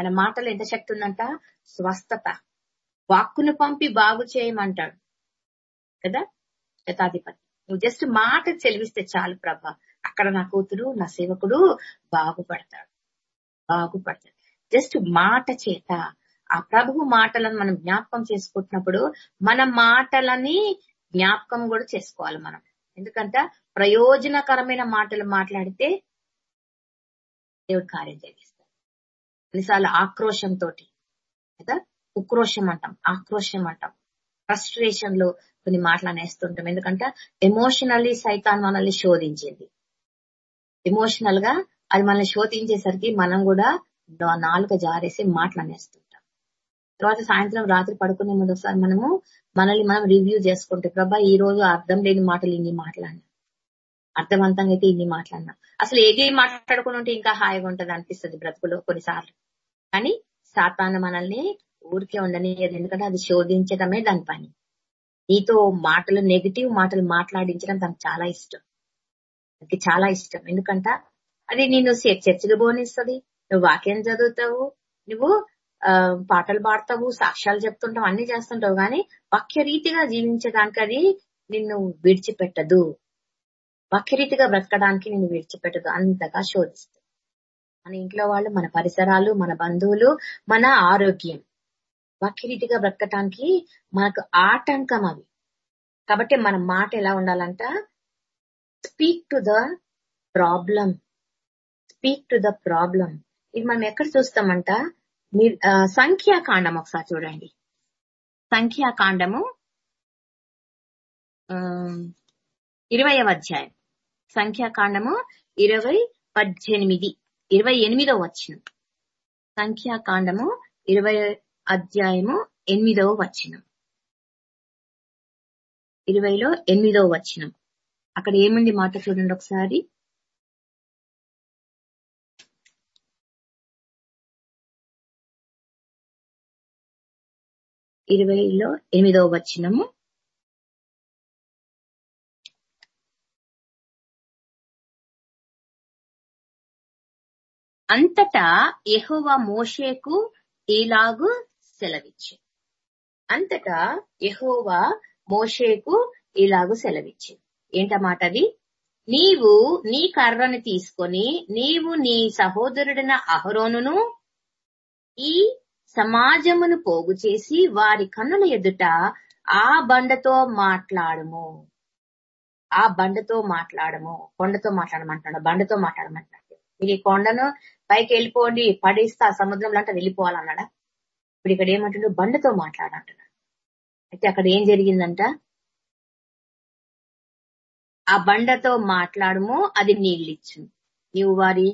ఆయన ఎంత శక్తి ఉందంట? స్వస్థత. వాక్కును పంపి బాగు చేయమంటాడు. కదా? శతాధిపతి. నువ్వు జస్ట్ మాట చెలివిస్తే చాలు ప్రభ. అక్కడ నా కూతురు నా సేవకుడు బాగుపడతాడు. బాగుపడతాడు. జస్ట్ మాట చేత. ఆ ప్రభువు మాటలను మనం జ్ఞాపకం చేసుకుంటున్నప్పుడు మన మాటలని జ్ఞాపకం కూడా చేసుకోవాలి మనం. ఎందుకంట ప్రయోజనకరమైన మాటలు మాట్లాడితే దేవుడు కార్యం జరిగిస్తాడు కొన్నిసార్లు ఆక్రోషంతో కదా ఉక్రోషం అంటాం ఆక్రోషం అంటాం ఫ్రస్ట్రేషన్లో కొన్ని మాటలు అనేస్తుంటాం. ఎందుకంటే ఎమోషనల్లీ సైతాన్ మనల్ని శోధించింది. ఎమోషనల్గా అది మనల్ని శోధించేసరికి మనం కూడా నాలుక జారేసి మాటలు అనేస్తుంటాం. తర్వాత సాయంత్రం రాత్రి పడుకునే ముందు ఒకసారి మనము మనల్ని మనం రివ్యూ చేసుకుంటే ప్రభా ఈ రోజు అర్థం లేని మాటలు ఇన్ని మాట్లాడినా అర్థవంతంగా అయితే ఇన్ని మాట్లాడినా. అసలు ఏది మాట్లాడుకుని ఉంటే ఇంకా హాయిగా ఉంటది అనిపిస్తుంది బ్రతుకులో కొన్నిసార్లు. కానీ సాతాను మనల్ని ఊరికే ఉండనియదు. ఎందుకంటే అది శోధించడమే దాని పని. నీతో మాటలు నెగిటివ్ మాటలు మాట్లాడించడం తనకు చాలా ఇష్టం. అది చాలా ఇష్టం. ఎందుకంట అది నేను చర్చలు బోనిస్తుంది నువ్వు వాక్యం చదువుతావు. నువ్వు ఆ, పాటలు పాడతావు సాక్ష్యాలు చెప్తుంటావు అన్ని చేస్తుంటావు. కానీ వాక్య రీతిగా జీవించడానికి అది నిన్ను విడిచిపెట్టదు. వాక్యరీతిగా బ్రతకడానికి నేను విడిచిపెట్టదు. అంతగా శోధిస్తుంది మన ఇంట్లో వాళ్ళు మన పరిసరాలు మన బంధువులు మన ఆరోగ్యం. వాక్యరీతిగా బ్రతకటానికి మనకు ఆటంకం అవి. కాబట్టి మన మాట ఎలా ఉండాలంట? Speak to the problem speak to the problem ఇది మనం ఎక్కడ చూస్తామంట? సంఖ్యాకాండం ఒకసారి చూడండి. సంఖ్యాకాండము ఆ, ఇరవయవ అధ్యాయం. సంఖ్యాకాండము ఇరవై పద్దెనిమిది ఇరవై ఎనిమిదో వచనం. సంఖ్యాకాండము ఇరవై అధ్యాయము ఎనిమిదవ వచనం. ఇరవైలో ఎనిమిదవ వచనం. అక్కడ ఏముంది మాట చూడండి ఒకసారి. ఇరవైలో ఎనిమిదవ వచనము. అంతటా యెహోవా మోషేకు ఇలాగు సెలవిచ్చు. అంతటా యెహోవా మోషేకు ఇలాగు సెలవిచ్చు. ఏంటమాట అది నీవు నీ కర్రను తీసుకొని నీవు నీ సహోదరుడిన అహరోనును ఈ సమాజమును పోగు చేసి వారి కన్నుల ఎదుట ఆ బండతో మాట్లాడము. ఆ బండతో మాట్లాడము. కొండతో మాట్లాడమంటాడు బండతో మాట్లాడమంటాడు మీరు ఈ కొండను పైకి వెళ్ళిపోండి పడేస్తా సముద్రంలో అంటే వెళ్ళిపోవాలన్నాడా? ఇప్పుడు ఇక్కడ ఏమంటుండో బండతో మాట్లాడంటున్నాడు. అయితే అక్కడ ఏం జరిగిందంట? ఆ బండతో మాట్లాడము అది నీళ్ళిచ్చు. నీవు వారి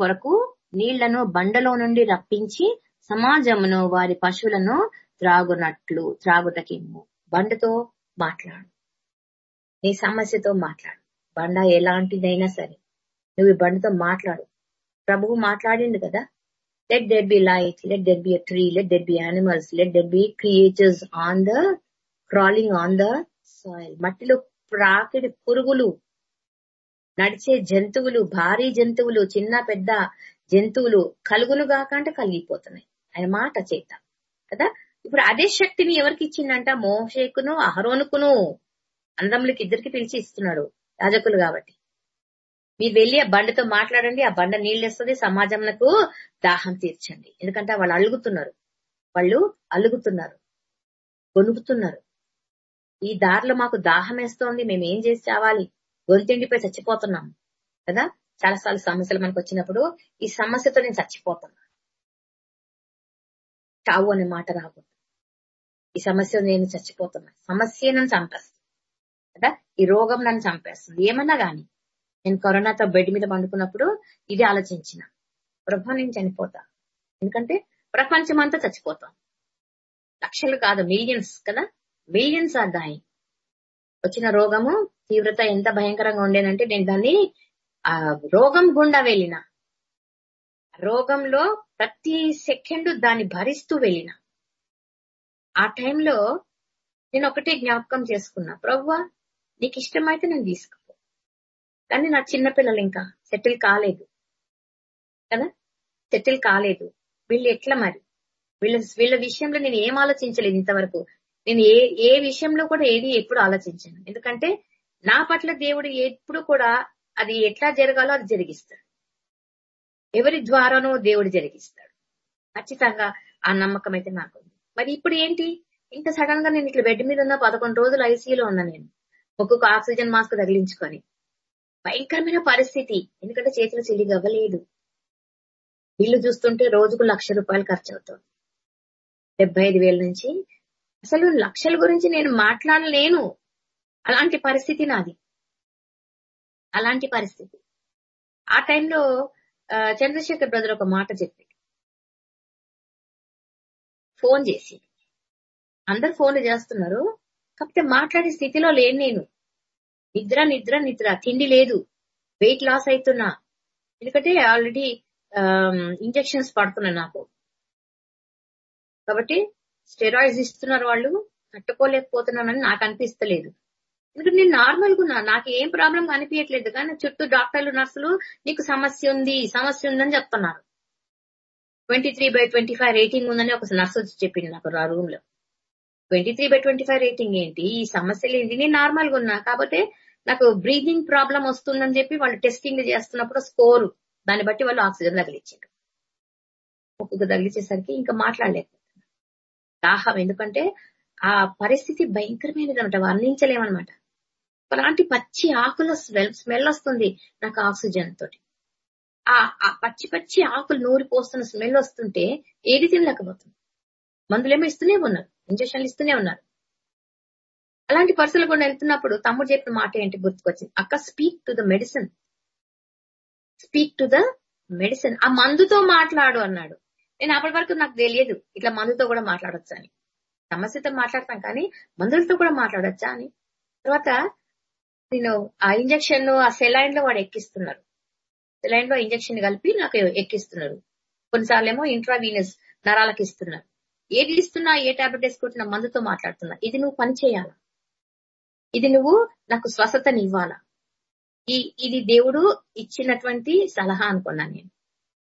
కొరకు నీళ్ళను బండలో నుండి రప్పించి సమాజమును వారి పశువులను త్రాగునట్లు త్రాగుటకిమ్ము. బండతో మాట్లాడు. నీ సమస్యతో మాట్లాడు. బండ ఎలాంటిదైనా సరే. నువ్వు ఈ బండతో మాట్లాడు. ప్రభువు మాట్లాడిండు కదా? Let there be light let there be tree let there be animals let there be creatures on the crawling on the soil మట్టిలో ప్రాకిడి పురుగులు నడిచే జంతువులు భారీ జంతువులు చిన్న పెద్ద జంతువులు కలుగును కాకంటే కలిగిపోతున్నాయి ఆయన మాట చేత కదా? ఇప్పుడు అదే శక్తిని ఎవరికి ఇచ్చిందంట మోషేకును అహరోనుకును అందములకి ఇద్దరికి పిలిచి ఇస్తున్నాడు యాజకులు కాబట్టి. మీరు వెళ్ళి ఆ బండతో మాట్లాడండి ఆ బండ నీళ్ళు వస్తుంది సమాజంకు దాహం తీర్చండి. ఎందుకంటే వాళ్ళు అలుగుతున్నారు. వాళ్ళు అలుగుతున్నారు. గొనుగుతున్నారు. ఈ దారిలో మాకు దాహం వేస్తోంది మేము ఏం చేసి చావాలి? గొంతిండిపోయి చచ్చిపోతున్నాం. కదా? చాలా సార్లు సమస్యలు మనకు వచ్చినప్పుడు ఈ సమస్యతో నేను చచ్చిపోతున్నా. చావు అనే మాట రాకూడదు. ఈ సమస్య నేను చచ్చిపోతున్నా. సమస్య నన్ను చంపేస్తుంది. కదా? ఈ రోగం నన్ను చంపేస్తుంది. ఏమన్నా కానీ నేను కరోనాతో బెడ్ మీద పండుకున్నప్పుడు ఇది ఆలోచించిన. ప్రభా నేను చనిపోతా. ఎందుకంటే ప్రపంచం అంతా చచ్చిపోతాం. లక్షలు కాదు మిలియన్స్ కదా? మిలియన్స్ ఆర్ డైయింగ్ వచ్చిన రోగము తీవ్రత ఎంత భయంకరంగా ఉండేనంటే నేను దాన్ని ఆ రోగం గుండా వెళ్ళిన. రోగంలో ప్రతి సెకండ్ దాన్ని భరిస్తూ వెళ్ళిన. ఆ టైంలో నేను ఒకటే జ్ఞాపకం చేసుకున్నా. ప్రవ్వా నీకు ఇష్టమైతే నేను తీసుకో. కానీ నా చిన్నపిల్లలు ఇంకా సెటిల్ కాలేదు. కదా? సెటిల్ కాలేదు. వీళ్ళు ఎట్లా మరి? వీళ్ళ వీళ్ళ విషయంలో నేను ఏం ఆలోచించలేదు ఇంతవరకు. నేను ఏ ఏ విషయంలో కూడా ఏది ఎప్పుడు ఆలోచించాను. ఎందుకంటే నా పట్ల దేవుడు ఎప్పుడు కూడా అది ఎట్లా జరగాలో అది జరిగిస్తాడు. ఎవరి ద్వారానో దేవుడు జరిగిస్తాడు. ఖచ్చితంగా ఆ నమ్మకం అయితే నాకుంది. మరి ఇప్పుడు ఏంటి? ఇంకా సడన్గా నేను ఇట్లా బెడ్ మీద ఉన్న పదకొండు రోజులు ఐసీలో ఉన్నా నేను. ఒక్కొక్క ఆక్సిజన్ మాస్క్ తగిలించుకొని. భయంకరమైన పరిస్థితి. ఎందుకంటే చేతులు చెల్లిగవ్వలేదు అవ్వలేదు చూస్తుంటే రోజుకు లక్ష రూపాయలు ఖర్చు అవుతుంది డెబ్బై ఐదు వేల నుంచి అసలు లక్షల గురించి నేను మాట్లాడలేను. అలాంటి పరిస్థితి నాది. అలాంటి పరిస్థితి. ఆ టైంలో చంద్రశేఖర్ బ్రదర్ ఒక మాట చెప్పి ఫోన్ చేసి. అందరు ఫోన్లు చేస్తున్నారు. కాకపోతే మాట్లాడే స్థితిలో లేను నేను. నిద్ర నిద్ర నిద్ర. తిండి లేదు. వెయిట్ లాస్ అవుతున్నా ఎందుకంటే ఆల్రెడీ ఇంజెక్షన్స్ పడుతున్నాయి నాకు. కాబట్టి స్టెరాయిడ్స్ ఇస్తున్నారు వాళ్ళు. తట్టుకోలేకపోతున్నానని నాకు అనిపిస్తలేదు. ఎందుకంటే నేను నార్మల్గా ఉన్నా. నాకు ఏం ప్రాబ్లం అనిపించట్లేదు కానీ చుట్టూ డాక్టర్లు నర్సులు నీకు సమస్య ఉంది సమస్య ఉందని చెప్తున్నారు. Twenty three by twenty five rating ఉందని ఒక నర్స్ వచ్చి చెప్పింది నాకు ఆ రూమ్లో twenty three by twenty five rating ఏంటి? ఈ సమస్యలు ఏంటి? నేను నార్మల్గా ఉన్నా. కాకపోతే నాకు బ్రీదింగ్ ప్రాబ్లం వస్తుందని చెప్పి వాళ్ళు టెస్టింగ్ చేస్తున్నప్పుడు స్కోర్ దాన్ని బట్టి వాళ్ళు ఆక్సిజన్ తగిలిచ్చారు. ఒక్కొక్క తగిలిచ్చేసరికి ఇంకా మాట్లాడలేదు దాహం ఎందుకంటే ఆ పరిస్థితి భయంకరమైనది అనమాట వర్ణించలేమన్నమాట. అలాంటి పచ్చి ఆకుల స్మెల్ స్మెల్ వస్తుంది నాకు ఆక్సిజన్ తోటి. ఆ ఆ పచ్చి పచ్చి ఆకులు నూరి పోస్తున్న స్మెల్ వస్తుంటే ఏది తినలేకపోతుంది మందులేమో ఇస్తూనే ఉన్నారు. ఇంజక్షన్లు ఇస్తూనే ఉన్నారు. అలాంటి పరిస్థితులు కూడా వెళ్తున్నప్పుడు తమ్ముడు చెప్పిన మాట ఏంటి గుర్తుకొచ్చింది? అక్క speak to the medicine speak to the medicine ఆ మందుతో మాట్లాడు అన్నాడు. నేను అప్పటి వరకు నాకు తెలియదు. ఇట్లా మందుతో కూడా మాట్లాడొచ్చా అని. సమస్యతో మాట్లాడతాం కానీ మందులతో కూడా మాట్లాడొచ్చా అని. తర్వాత నేను ఆ ఇంజక్షన్ ఆ సెలైన్లో వాడు ఎక్కిస్తున్నారు. సెలైన్లో ఇంజక్షన్ కలిపి నాకు ఎక్కిస్తున్నారు. కొన్నిసార్లు ఏమో ఇంట్రావీనస్ నరాలకు ఇస్తున్నారు ఏది ఇస్తున్నా ఏ టాబ్లెట్ వేసుకుంటున్నా మందుతో మాట్లాడుతున్నా. ఇది నువ్వు పని చేయాలా? ఇది నువ్వు నాకు స్వస్థతనివ్వాలా ఈ ఇది దేవుడు ఇచ్చినటువంటి సలహా అనుకున్నాను నేను.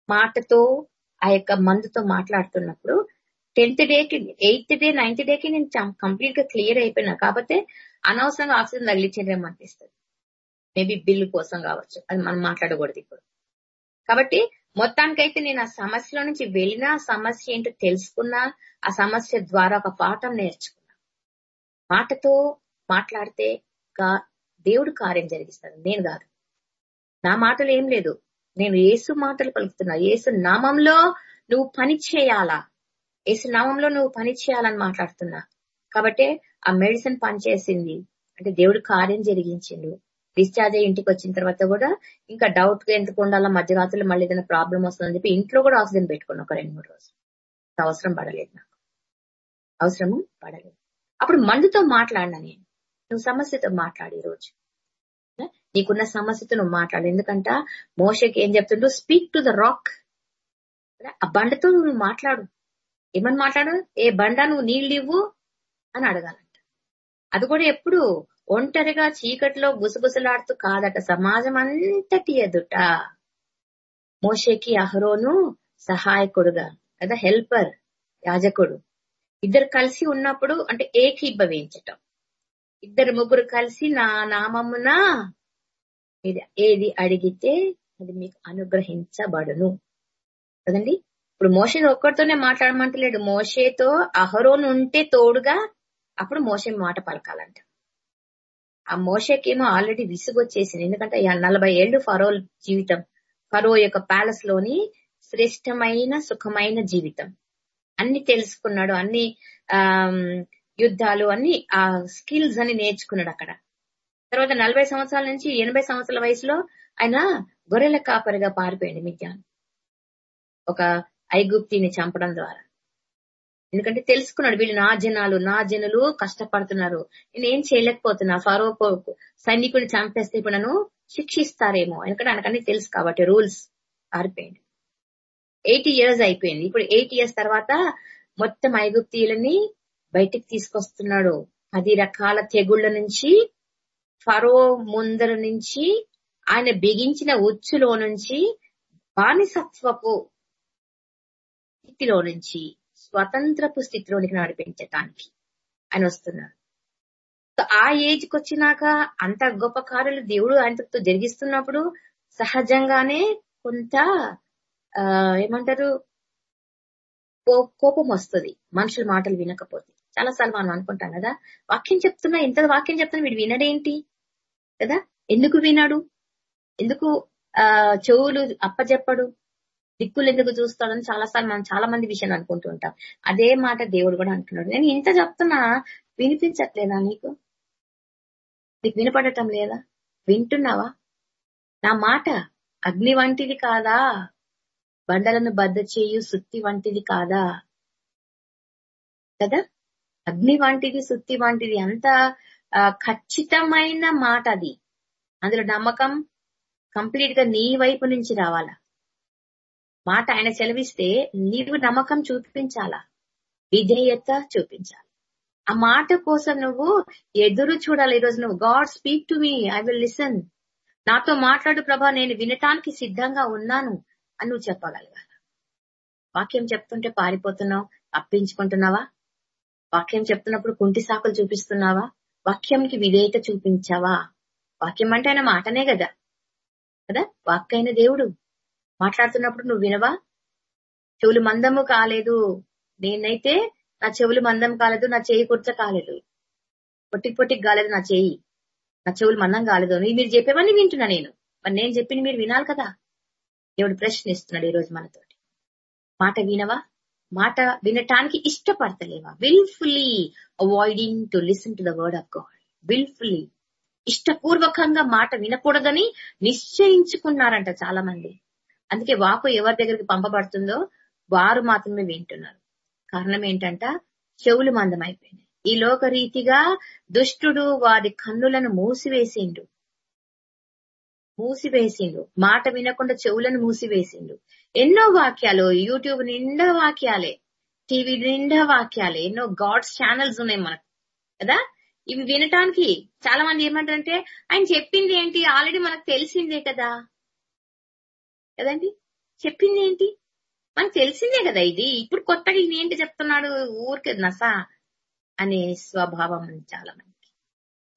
మాటతో ఆ యొక్క మందుతో మాట్లాడుతున్నప్పుడు టెన్త్ డేకి ఎయిత్ డే నైన్త్ డేకి నేను కంప్లీట్గా క్లియర్ అయిపోయినా. కాకపోతే అనవసరంగా ఆక్సిజన్ తగిలించేదేమో అనిపిస్తుంది. మేబీ బిల్లు కోసం కావచ్చు. అది మనం మాట్లాడకూడదు ఇప్పుడు. కాబట్టి మొత్తానికైతే నేను ఆ సమస్యలో నుంచి వెళ్ళినా సమస్య ఏంటో తెలుసుకున్నా ఆ సమస్య ద్వారా ఒక పాఠం నేర్చుకున్నా. మాటతో మాట్లాడితే దేవుడు కార్యం జరిగిస్తాడు. నేను కాదు. నా మాటలు ఏం లేదు. నేను ఏసు మాటలు పలుకుతున్నా. ఏసు నామంలో నువ్వు పని చేయాలా? ఏసు నామంలో నువ్వు పని చేయాలని మాట్లాడుతున్నా. కాబట్టి ఆ మెడిసిన్ పనిచేసింది. అంటే దేవుడు కార్యం జరిగించిండు. డిశ్చార్జ్ అయ్యి ఇంటికి వచ్చిన తర్వాత కూడా ఇంకా డౌట్గా ఎందుకు ఉండాలా? మధ్యరాత్రులు మళ్ళీ ఏదైనా ప్రాబ్లం వస్తుందని చెప్పి ఇంట్లో కూడా ఆక్సిజన్ పెట్టుకున్నా ఒక రెండు మూడు రోజులు. అవసరం పడలేదు నాకు. అవసరము పడలేదు. అప్పుడు మందుతో మాట్లాడినా నేను. నువ్వు సమస్యతో మాట్లాడి ఈరోజు రోజు. నీకున్న సమస్యతో నువ్వు మాట్లాడు. ఎందుకంట? మోషకి ఏం చెప్తుండో? స్పీక్ టు ద రాక్ ఆ బండతో నువ్వు మాట్లాడు. ఏమని మాట్లాడు? ఏ బండ నువ్వు నీళ్ళు ఇవ్వు అని అడగాలంట. అది కూడా ఎప్పుడు? ఒంటరిగా చీకటిలో గుసగుసలాడుతూ కాదట. సమాజం అంతటి ఎదుట మోషేకి అహరోను సహాయకుడుగా కదా హెల్పర్ యాజకుడు. ఇద్దరు కలిసి ఉన్నప్పుడు అంటే ఏకీభవించటం. ఇద్దరు ముగ్గురు కలిసి నా నామమున మీరు ఏది అడిగితే అది మీకు అనుగ్రహించబడును. కదండి? ఇప్పుడు మోసే ఒక్కరితోనే మాట్లాడమంటలేడు. మోషేతో అహరోన్ ఉంటే తోడుగా అప్పుడు మోసే మాట పలకాలంట. ఆ మోషకేమో ఆల్రెడీ విసుగొచ్చేసింది. ఎందుకంటే నలభై ఏళ్ళు ఫరో జీవితం ఫరో యొక్క ప్యాలెస్లోని శ్రేష్టమైన సుఖమైన జీవితం. అన్ని తెలుసుకున్నాడు. అన్ని ఆ యుద్ధాలు అన్ని ఆ స్కిల్స్ అని నేర్చుకున్నాడు అక్కడ. తర్వాత నలభై సంవత్సరాల నుంచి ఎనభై సంవత్సరాల వయసులో ఆయన గొర్రెల కాపరిగా పారిపోయింది మిద్యాన్. ఒక ఐగుప్తిని చంపడం ద్వారా. ఎందుకంటే తెలుసుకున్నాడు వీళ్ళు నా జనాలు నా జనులు కష్టపడుతున్నారు. నేను ఏం చేయలేకపోతున్నా. ఫరో సైనికుడిని చంపేస్తే ఇప్పుడు నన్ను శిక్షిస్తారేమో. ఎందుకంటే ఆయనకన్నీ తెలుసు కాబట్టి రూల్స్ పారిపోయింది. ఎయిటీ ఇయర్స్ అయిపోయింది. ఇప్పుడు ఎయిట్ ఇయర్స్ తర్వాత మొత్తం ఐగుప్తీయులని బయటికి తీసుకొస్తున్నాడు. పది రకాల తెగుళ్ళ నుంచి ఫరో ముందర నుంచి ఆయన బిగించిన ఉచ్చులో నుంచి బానిసత్వపు స్థితిలో నుంచి స్వతంత్రపు స్థితిలోనికి నడిపించటానికి ఆయన వస్తున్నాడు ఆ ఏజ్కి వచ్చినాక అంత గొప్ప కార్యాలు దేవుడు ఆయనతో జరిగిస్తున్నప్పుడు సహజంగానే కొంత ఆ ఏమంటారు కోపం వస్తుంది. మనుషుల మాటలు వినకపోతే. చాలా సార్లు మనం అనుకుంటాం కదా? వాక్యం చెప్తున్నా ఎంత వాక్యం చెప్తున్నా వీడు వినడేంటి? కదా? ఎందుకు వినాడు? ఎందుకు ఆ చెవులు అప్పచెప్పడు దిక్కులు ఎందుకు చూస్తాడని చాలా సార్లు మనం చాలా మంది విషయాలు అనుకుంటూ ఉంటాం. అదే మాట దేవుడు కూడా అంటున్నాడు. నేను ఇంత చెప్తున్నా వినిపించట్లేదా నీకు? నీకు వినపడటం లేదా? వింటున్నావా? నా మాట అగ్ని వంటిది కాదా? బండలను బద్ద చేయు సుత్తి వంటిది కాదా? కదా? అగ్ని వంటిది సుత్తి వంటిది అంత ఖచ్చితమైన మాట అది. అందులో నమ్మకం కంప్లీట్గా నీ వైపు నుంచి రావాలా? మాట ఆయన సెలవిస్తే నీవు నమ్మకం చూపించాలా? విధేయత చూపించాలి? ఆ మాట కోసం నువ్వు ఎదురు చూడాలి. ఈరోజు నువ్వు God speak to me I will listen. నాతో మాట్లాడు ప్రభా నేను వినటానికి సిద్ధంగా ఉన్నాను అని నువ్వు చెప్పగలగాల వాక్యం చెప్తుంటే పారిపోతున్నావు అప్పించుకుంటున్నావా? వాక్యం చెప్తున్నప్పుడు కుంటి సాకులు చూపిస్తున్నావా? వాక్యంకి విధేయత చూపించావా? వాక్యం అంటే ఆయన మాటనే కదా. కదా? వాక్కైన దేవుడు. మాట్లాడుతున్నప్పుడు నువ్వు వినవా? చెవులు మందము కాలేదు. నేనైతే నా చెవులు మందం కాలేదు నా చేయి కుర్చ కాలేదు. పొట్టికి పొట్టికి కాలేదు నా చేయి. నా చెవులు మందం కాలేదు. మీరు చెప్పేవన్నీ వింటున్నా నేను. మరి నేను చెప్పింది మీరు వినాలి కదా? దేవుడు ప్రశ్నిస్తున్నాడు ఈ రోజు మనతోటి. మాట వినవా? మాట వినటానికి ఇష్టపడతలేవా? Wilfully avoiding to listen to the word of God wilfully ఇష్టపూర్వకంగా మాట వినకూడదని నిశ్చయించుకున్నారంట చాలా మంది అందుకే వాకు ఎవరి దగ్గరికి పంపబడుతుందో వారు మాత్రమే వింటున్నారు. కారణం ఏంటంట? చెవులు మందం ఈ లోక రీతిగా దుష్టుడు వారి కన్నులను మూసివేసిండు. మూసివేసిండు. మాట వినకుండా చెవులను మూసివేసిండు. ఎన్నో వాక్యాలు యూట్యూబ్ నిండా వాక్యాలే టీవీ నిండా వాక్యాలే ఎన్నో గాడ్స్ ఛానల్స్ ఉన్నాయి మనకు కదా? ఇవి వినటానికి చాలా మంది ఏమంటారంటే ఆయన చెప్పింది ఏంటి? ఆల్రెడీ మనకు తెలిసిందే కదా. కదండి? చెప్పింది ఏంటి? మనకు తెలిసిందే కదా ఇది. ఇప్పుడు కొత్తగా ఈయన ఏంటి చెప్తున్నాడు? ఊరికే నసా అనే స్వభావం చాలా మందికి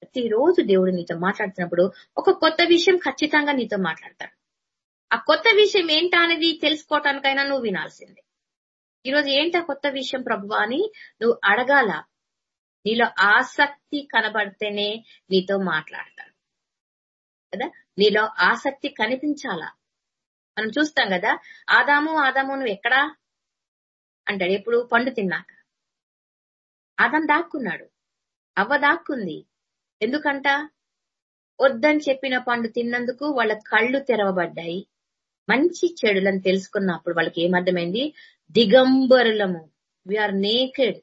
ప్రతిరోజు దేవుడు నీతో మాట్లాడుతున్నప్పుడు ఒక కొత్త విషయం ఖచ్చితంగా నీతో మాట్లాడతాడు. ఆ కొత్త విషయం ఏంటా అనేది తెలుసుకోవటానికైనా నువ్వు వినాల్సిందే. ఈరోజు ఏంటా కొత్త విషయం ప్రభు అని నువ్వు అడగాల. నీలో ఆసక్తి కనబడితేనే నీతో మాట్లాడతాడు కదా? నీలో ఆసక్తి కనిపించాలా? మనం చూస్తాం కదా ఆదాము ఆదాము నువ్వు ఎక్కడా? అంటాడు. ఎప్పుడు? పండు తిన్నాక. ఆదాం దాక్కున్నాడు. అవ్వ దాక్కుంది. ఎందుకంట? వద్దని చెప్పిన పండు తిన్నందుకు వాళ్ళ కళ్ళు తెరవబడ్డాయి. మంచి చెడులను తెలుసుకున్నప్పుడు వాళ్ళకి ఏమర్థమైంది? దిగంబరులము. వీఆర్ నేకెడ్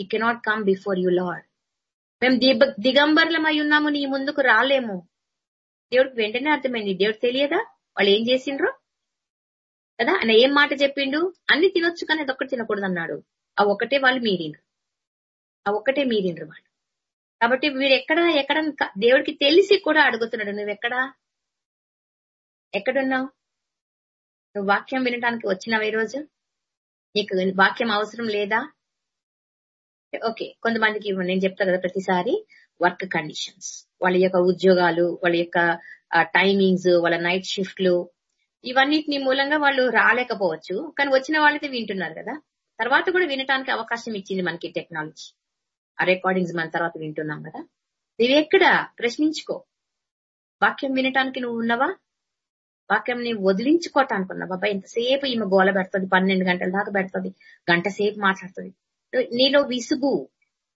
ఈ cannot come before you Lord మేము దిగ అయి ఉన్నాము నీ ముందుకు రాలేము. దేవుడికి వెంటనే అర్థమైంది. దేవుడు తెలియదా? వాళ్ళు ఏం చేసిండ్రు? కదా? ఆయన ఏం మాట చెప్పిండు? అన్ని తినొచ్చు కానీ అదొక్కటి తినకూడదు అన్నాడు. ఆ ఒక్కటే వాళ్ళు మీరిండ్రు. ఆ ఒక్కటే మీరిండ్రు వాళ్ళు. కాబట్టి వీడు ఎక్కడ ఎక్కడ దేవుడికి తెలిసి కూడా అడుగుతున్నాడు. నువ్వు ఎక్కడా? ఎక్కడున్నావు? నువ్వు వాక్యం వినడానికి వచ్చినావు ఈరోజు నీకు వాక్యం అవసరం లేదా? ఓకే కొంతమందికి నేను చెప్తా కదా ప్రతిసారి వర్క్ కండిషన్స్. వాళ్ళ యొక్క ఉద్యోగాలు వాళ్ళ యొక్క టైమింగ్స్ వాళ్ళ నైట్ షిఫ్ట్లు ఇవన్నిటిని మూలంగా వాళ్ళు రాలేకపోవచ్చు. కానీ వచ్చిన వాళ్ళైతే వింటున్నారు కదా. తర్వాత కూడా వినటానికి అవకాశం ఇచ్చింది మనకి టెక్నాలజీ ఆ రికార్డింగ్స్ మన తర్వాత వింటున్నాం కదా. నువ్వు ఎక్కడ? ప్రశ్నించుకో. వాక్యం వినటానికి నువ్వు ఉన్నవా? వాక్యం నేను వదిలించుకోవటానికి ఉన్నావా బాబా ఎంతసేపు ఈమె గోల పెడుతుంది? పన్నెండు గంటల దాకా పెడుతుంది. గంట సేపు మాట్లాడుతుంది. నీలో విసుగు.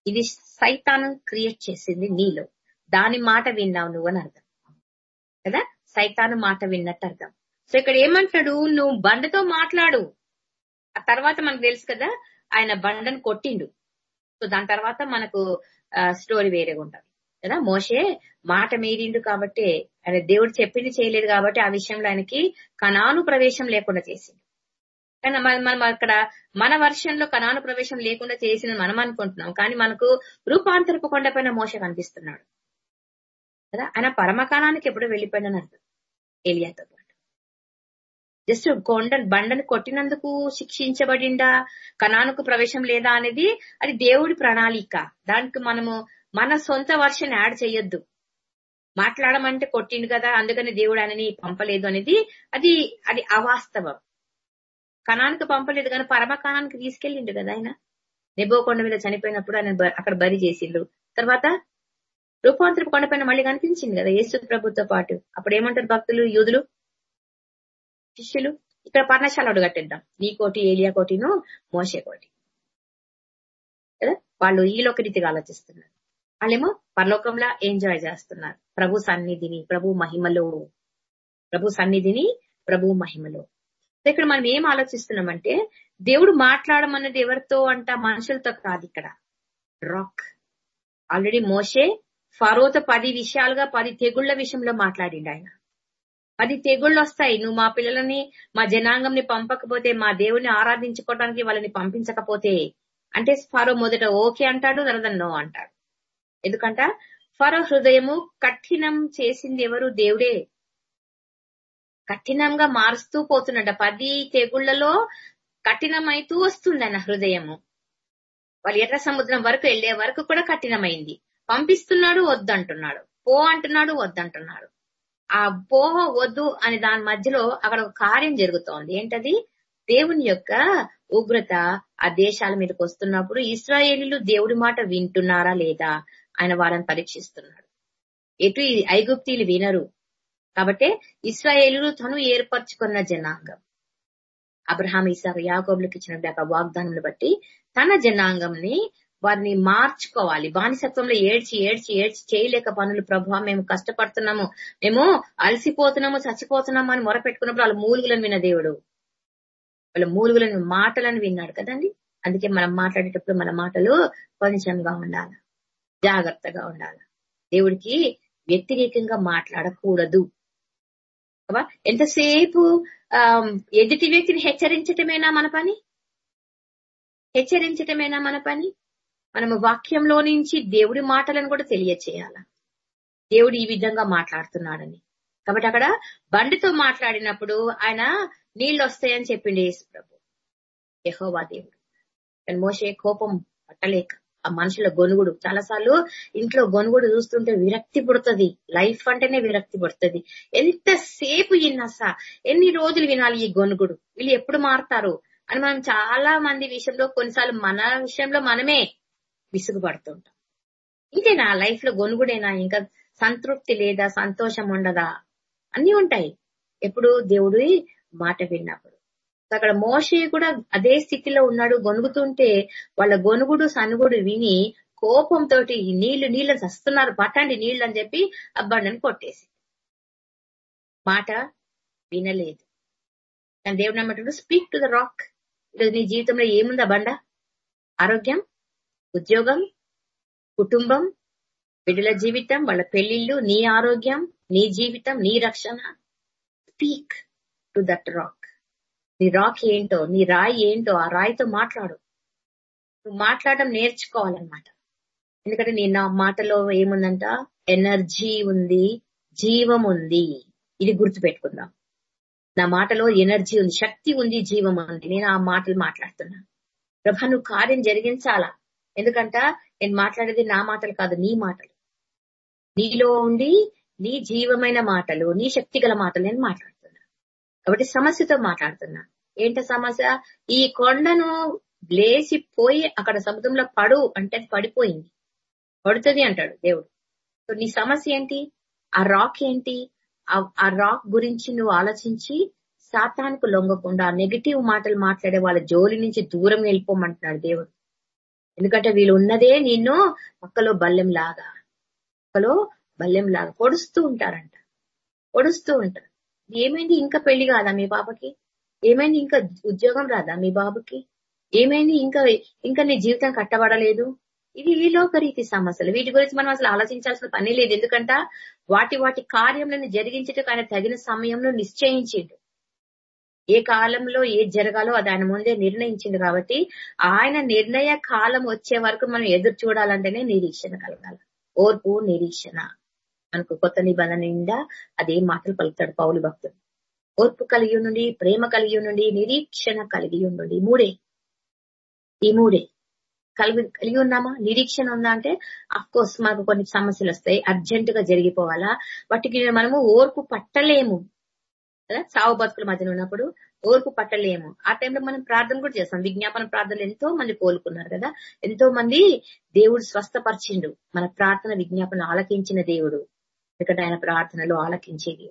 ఇది సైతానం క్రియేట్ చేసింది నీలో. దాని మాట విన్నావు నువ్వు అని అర్థం. కదా? సైతాను మాట విన్నట్టు అర్థం. సో ఇక్కడ ఏమంటాడు నువ్వు బండతో మాట్లాడు. ఆ తర్వాత మనకు తెలుసు కదా ఆయన బండను కొట్టిండు. సో దాని తర్వాత మనకు స్టోరీ వేరేగా ఉంటుంది కదా? మోసే మాట మీరిండు కాబట్టి ఆయన దేవుడు చెప్పింది చేయలేదు కాబట్టి ఆ విషయంలో ఆయనకి కణాను ప్రవేశం లేకుండా చేసింది కానీ మనం అక్కడ మన వర్షంలో కణాను ప్రవేశం లేకుండా చేసిందని మనం అనుకుంటున్నాం. కానీ మనకు రూపాంతరపు కొండపైన మోస కనిపిస్తున్నాడు. కదా? ఆయన పరమకాలానికి ఎప్పుడు వెళ్ళిపోయినని అర్థం. ఏలియాతో పాటు. జస్ట్ కొండ బండను కొట్టినందుకు శిక్షించబడిందా? కణానుకు ప్రవేశం లేదా అనేది అది దేవుడి ప్రణాళిక. దానికి మనము మన సొంత వర్షన్ యాడ్ చేయొద్దు. మాట్లాడమంటే కొట్టిండు కదా అందుకని దేవుడు ఆయనని పంపలేదు అనేది అది అది అవాస్తవం. కణానికి పంపలేదు కానీ పరమకాణానికి తీసుకెళ్ళిండు కదా ఆయన. నిబోకొండ మీద చనిపోయినప్పుడు ఆయన అక్కడ బరి చేసిండు. తర్వాత రూపాంతరపు కొండపైన మళ్ళీ కనిపించింది కదా యేసు ప్రభుత్వ పాటు. అప్పుడు ఏమంటారు భక్తులు యూదులు? శిష్యులు ఇక్కడ పర్ణశాల కట్టేద్దాం నీ కోటి ఏలియా కోటిను మోసే కోటి. కదా? వాళ్ళు ఈ లోక రీతిగా ఆలోచిస్తున్నారు. వాళ్ళేమో పరలోకంలో ఎంజాయ్ చేస్తున్నారు. ప్రభు సన్నిధిని ప్రభు మహిమలో ప్రభు సన్నిధిని ప్రభు మహిమలో. ఇక్కడ మనం ఏం ఆలోచిస్తున్నామంటే దేవుడు మాట్లాడమన్నది ఎవరితో అంట? మనుషులతో కాదు ఇక్కడ. రాక్ ఆల్రెడీ మోసే ఫరోతో పది విషయాలుగా పది తెగుళ్ళ విషయంలో మాట్లాడిండు ఆయన. పది తెగుళ్ళు వస్తాయి. నువ్వు మా పిల్లలని మా జనాంగంని పంపకపోతే మా దేవుని ఆరాధించుకోవడానికి వాళ్ళని పంపించకపోతే అంటే ఫరో మొదట ఓకే అంటాడు తర్వాత నో అంటాడు. ఎందుకంట? ఫరో హృదయము కఠినం చేసింది ఎవరు దేవుడే. కఠినంగా మారుస్తూ పోతున్నాడ పది తెగుళ్ళలో కఠినమైతూ వస్తుంది ఆయన హృదయము. వాళ్ళు ఎర్ర సముద్రం వరకు వెళ్ళే వరకు కూడా కఠినమైంది. పంపిస్తున్నాడు వద్దంటున్నాడు. పో అంటున్నాడు వద్దంటున్నాడు. ఆ పో వద్దు అని దాని మధ్యలో అక్కడ ఒక కార్యం జరుగుతోంది. ఏంటది? దేవుని యొక్క ఉగ్రత ఆ దేశాల మీదకి వస్తున్నప్పుడు ఇస్రాయేలీలు దేవుడి మాట వింటున్నారా లేదా? ఆయన వాళ్ళని పరీక్షిస్తున్నాడు. ఎటు ఐగుప్తీలు వినరు. కాబట్టి ఇస్రాయేలు తను ఏర్పరచుకున్న జనాంగం. అబ్రహాం ఇసాక్ యాకోబులకు ఇచ్చిన వాగ్దానం బట్టి తన జనాంగంని వారిని మార్చుకోవాలి. బానిసత్వంలో ఏడ్చి ఏడ్చి ఏడ్చి చేయలేక పనులు ప్రభావ మేము కష్టపడుతున్నాము. మేము అలసిపోతున్నాము చచ్చిపోతున్నాము అని మొరపెట్టుకున్నప్పుడు వాళ్ళ మూలుగులను విన్న దేవుడు. వాళ్ళ మూలుగులను మాటలను విన్నాడు కదండి. అందుకే మనం మాట్లాడేటప్పుడు మన మాటలు కొంచెంగా ఉండాలి. జాగ్రత్తగా ఉండాలి. దేవుడికి వ్యతిరేకంగా మాట్లాడకూడదు. ఎంతసేపు ఎదుటి వ్యక్తిని హెచ్చరించటమేనా మన పని? హెచ్చరించటమేనా మన పని? మనము వాక్యంలో నుంచి దేవుడి మాటలను కూడా తెలియచేయాల? దేవుడు ఈ విధంగా మాట్లాడుతున్నాడని. కాబట్టి అక్కడ బండితో మాట్లాడినప్పుడు ఆయన నీళ్ళు వస్తాయని చెప్పిండు యేసు ప్రభు. యహోవా దేవుడు. కానీ మోసే కోపం పట్టలేక ఆ మనుషుల గొనుగుడు. చాలాసార్లు ఇంట్లో గొనుగుడు చూస్తుంటే విరక్తి పుడుతుంది. లైఫ్ అంటేనే విరక్తి పుడుతుంది. ఎంతసేపు విన్నాసా ఎన్ని రోజులు వినాలి ఈ గొనుగుడు? వీళ్ళు ఎప్పుడు మారుతారు? అని మనం చాలా మంది విషయంలో కొన్నిసార్లు మన విషయంలో మనమే విసుగుపడుతుంటాం ఇంతేనా లైఫ్లో గొనుగుడేనా? ఇంకా సంతృప్తి లేదా సంతోషం ఉండదా? అన్ని ఉంటాయి. ఎప్పుడు దేవుడి మాట విన్నప్పుడు. అక్కడ మోషే కూడా అదే స్థితిలో ఉన్నాడు. గొనుగుతుంటే వాళ్ళ గొనుగుడు సనుగుడు విని కోపంతో నీళ్ళు నీళ్ళని చస్తున్నారు పట్టండి నీళ్ళు అని చెప్పి అబ్బండని కొట్టేసి మాట వినలేదు. కానీ దేవుడు నమ్మటప్పుడు స్పీక్ టు ద రాక్. ఈరోజు నీ జీవితంలో ఏముందా బండ ఆరోగ్యం ఉద్యోగం కుటుంబం బిడ్డల జీవితం వాళ్ళ పెళ్ళిళ్ళు నీ ఆరోగ్యం నీ జీవితం నీ రక్షణ. Speak to that rock. నీ రాక్ ఏంటో నీ రాయి ఏంటో ఆ రాయితో మాట్లాడు. నువ్వు మాట్లాడడం నేర్చుకోవాలన్నమాట. ఎందుకంటే నీ నా మాటలో ఏముందంట? ఎనర్జీ ఉంది జీవం ఉంది. ఇది గుర్తుపెట్టుకుందాం. నా మాటలో ఎనర్జీ ఉంది శక్తి ఉంది జీవం ఉంది. నేను ఆ మాటలు మాట్లాడుతున్నా. ప్రభా నువ్వు కార్యం జరిగించాలా? ఎందుకంట? నేను మాట్లాడేది నా మాటలు కాదు నీ మాటలు. నీలో ఉండి నీ జీవమైన మాటలు నీ శక్తి గల మాటలు నేను మాట్లాడుతున్నా. కాబట్టి సమస్యతో మాట్లాడుతున్నా. ఏంట సమస్య? ఈ కొండను లేచిపోయి అక్కడ సముద్రంలో పడు అంటే పడిపోయింది. పడుతుంది అంటాడు దేవుడు. సో నీ సమస్య ఏంటి? ఆ రాక్ ఏంటి? ఆ రాక్ గురించి నువ్వు ఆలోచించి శాతానికి లొంగకుండా నెగిటివ్ మాటలు మాట్లాడే వాళ్ళ జోలి నుంచి దూరం వెళ్ళిపోమంటున్నాడు దేవుడు. ఎందుకంటే వీళ్ళు ఉన్నదే నిన్ను పక్కలో బల్లెం లాగా పక్కలో బల్లెం లాగా పొడుస్తూ ఉంటారంట. పొడుస్తూ ఉంటారు. ఏమైంది? ఇంకా పెళ్ళి కాదా మీ పాపకి? ఏమైంది? ఇంకా ఉద్యోగం రాదా మీ బాబుకి? ఏమైంది? ఇంకా ఇంకా నీ జీవితం కట్టబడలేదు? ఇది ఈ లోకరీతి సమస్యలు. వీటి గురించి మనం అసలు ఆలోచించాల్సిన పని లేదు. ఎందుకంట వాటి వాటి కార్యములను జరిగించటకు ఆయన తగిన సమయంలో నిశ్చయించిండు. ఏ కాలంలో ఏ జరగాలో అది ఆయన ముందే నిర్ణయించింది కాబట్టి ఆయన నిర్ణయ కాలం వచ్చే వరకు మనం ఎదురు చూడాలంటేనే నిరీక్షణ కలగాలి. ఓర్పు నిరీక్షణ. మనకు కొత్త నిబంధన నిండా అదే మాటలు పలుకుతాడు పౌలు భక్తుడు. ఓర్పు కలిగి ఉండండి ప్రేమ కలిగి ఉండండి నిరీక్షణ కలిగి ఉండండి. మూడే. ఈ మూడే. కలిగి కలిగి ఉన్నామా? నిరీక్షణ ఉందా అంటే అఫ్ కోర్స్ మనకు కొన్ని సమస్యలు వస్తాయి. అర్జెంట్గా జరిగిపోవాలా? వాటికి మనము ఓర్పు పట్టలేము. సావు బతుకుల మధ్యన ఉన్నప్పుడు ఓర్పు పట్టలేము. ఆ టైంలో మనం ప్రార్థన కూడా చేస్తాం. విజ్ఞాపన ప్రార్థనలు ఎంతో మంది కోలుకున్నారు కదా? ఎంతో మంది దేవుడు స్వస్థపరిచిండు. మన ప్రార్థన విజ్ఞాపన ఆలకించిన దేవుడు. ఎందుకంటే ఆయన ప్రార్థనలో ఆలకించేది.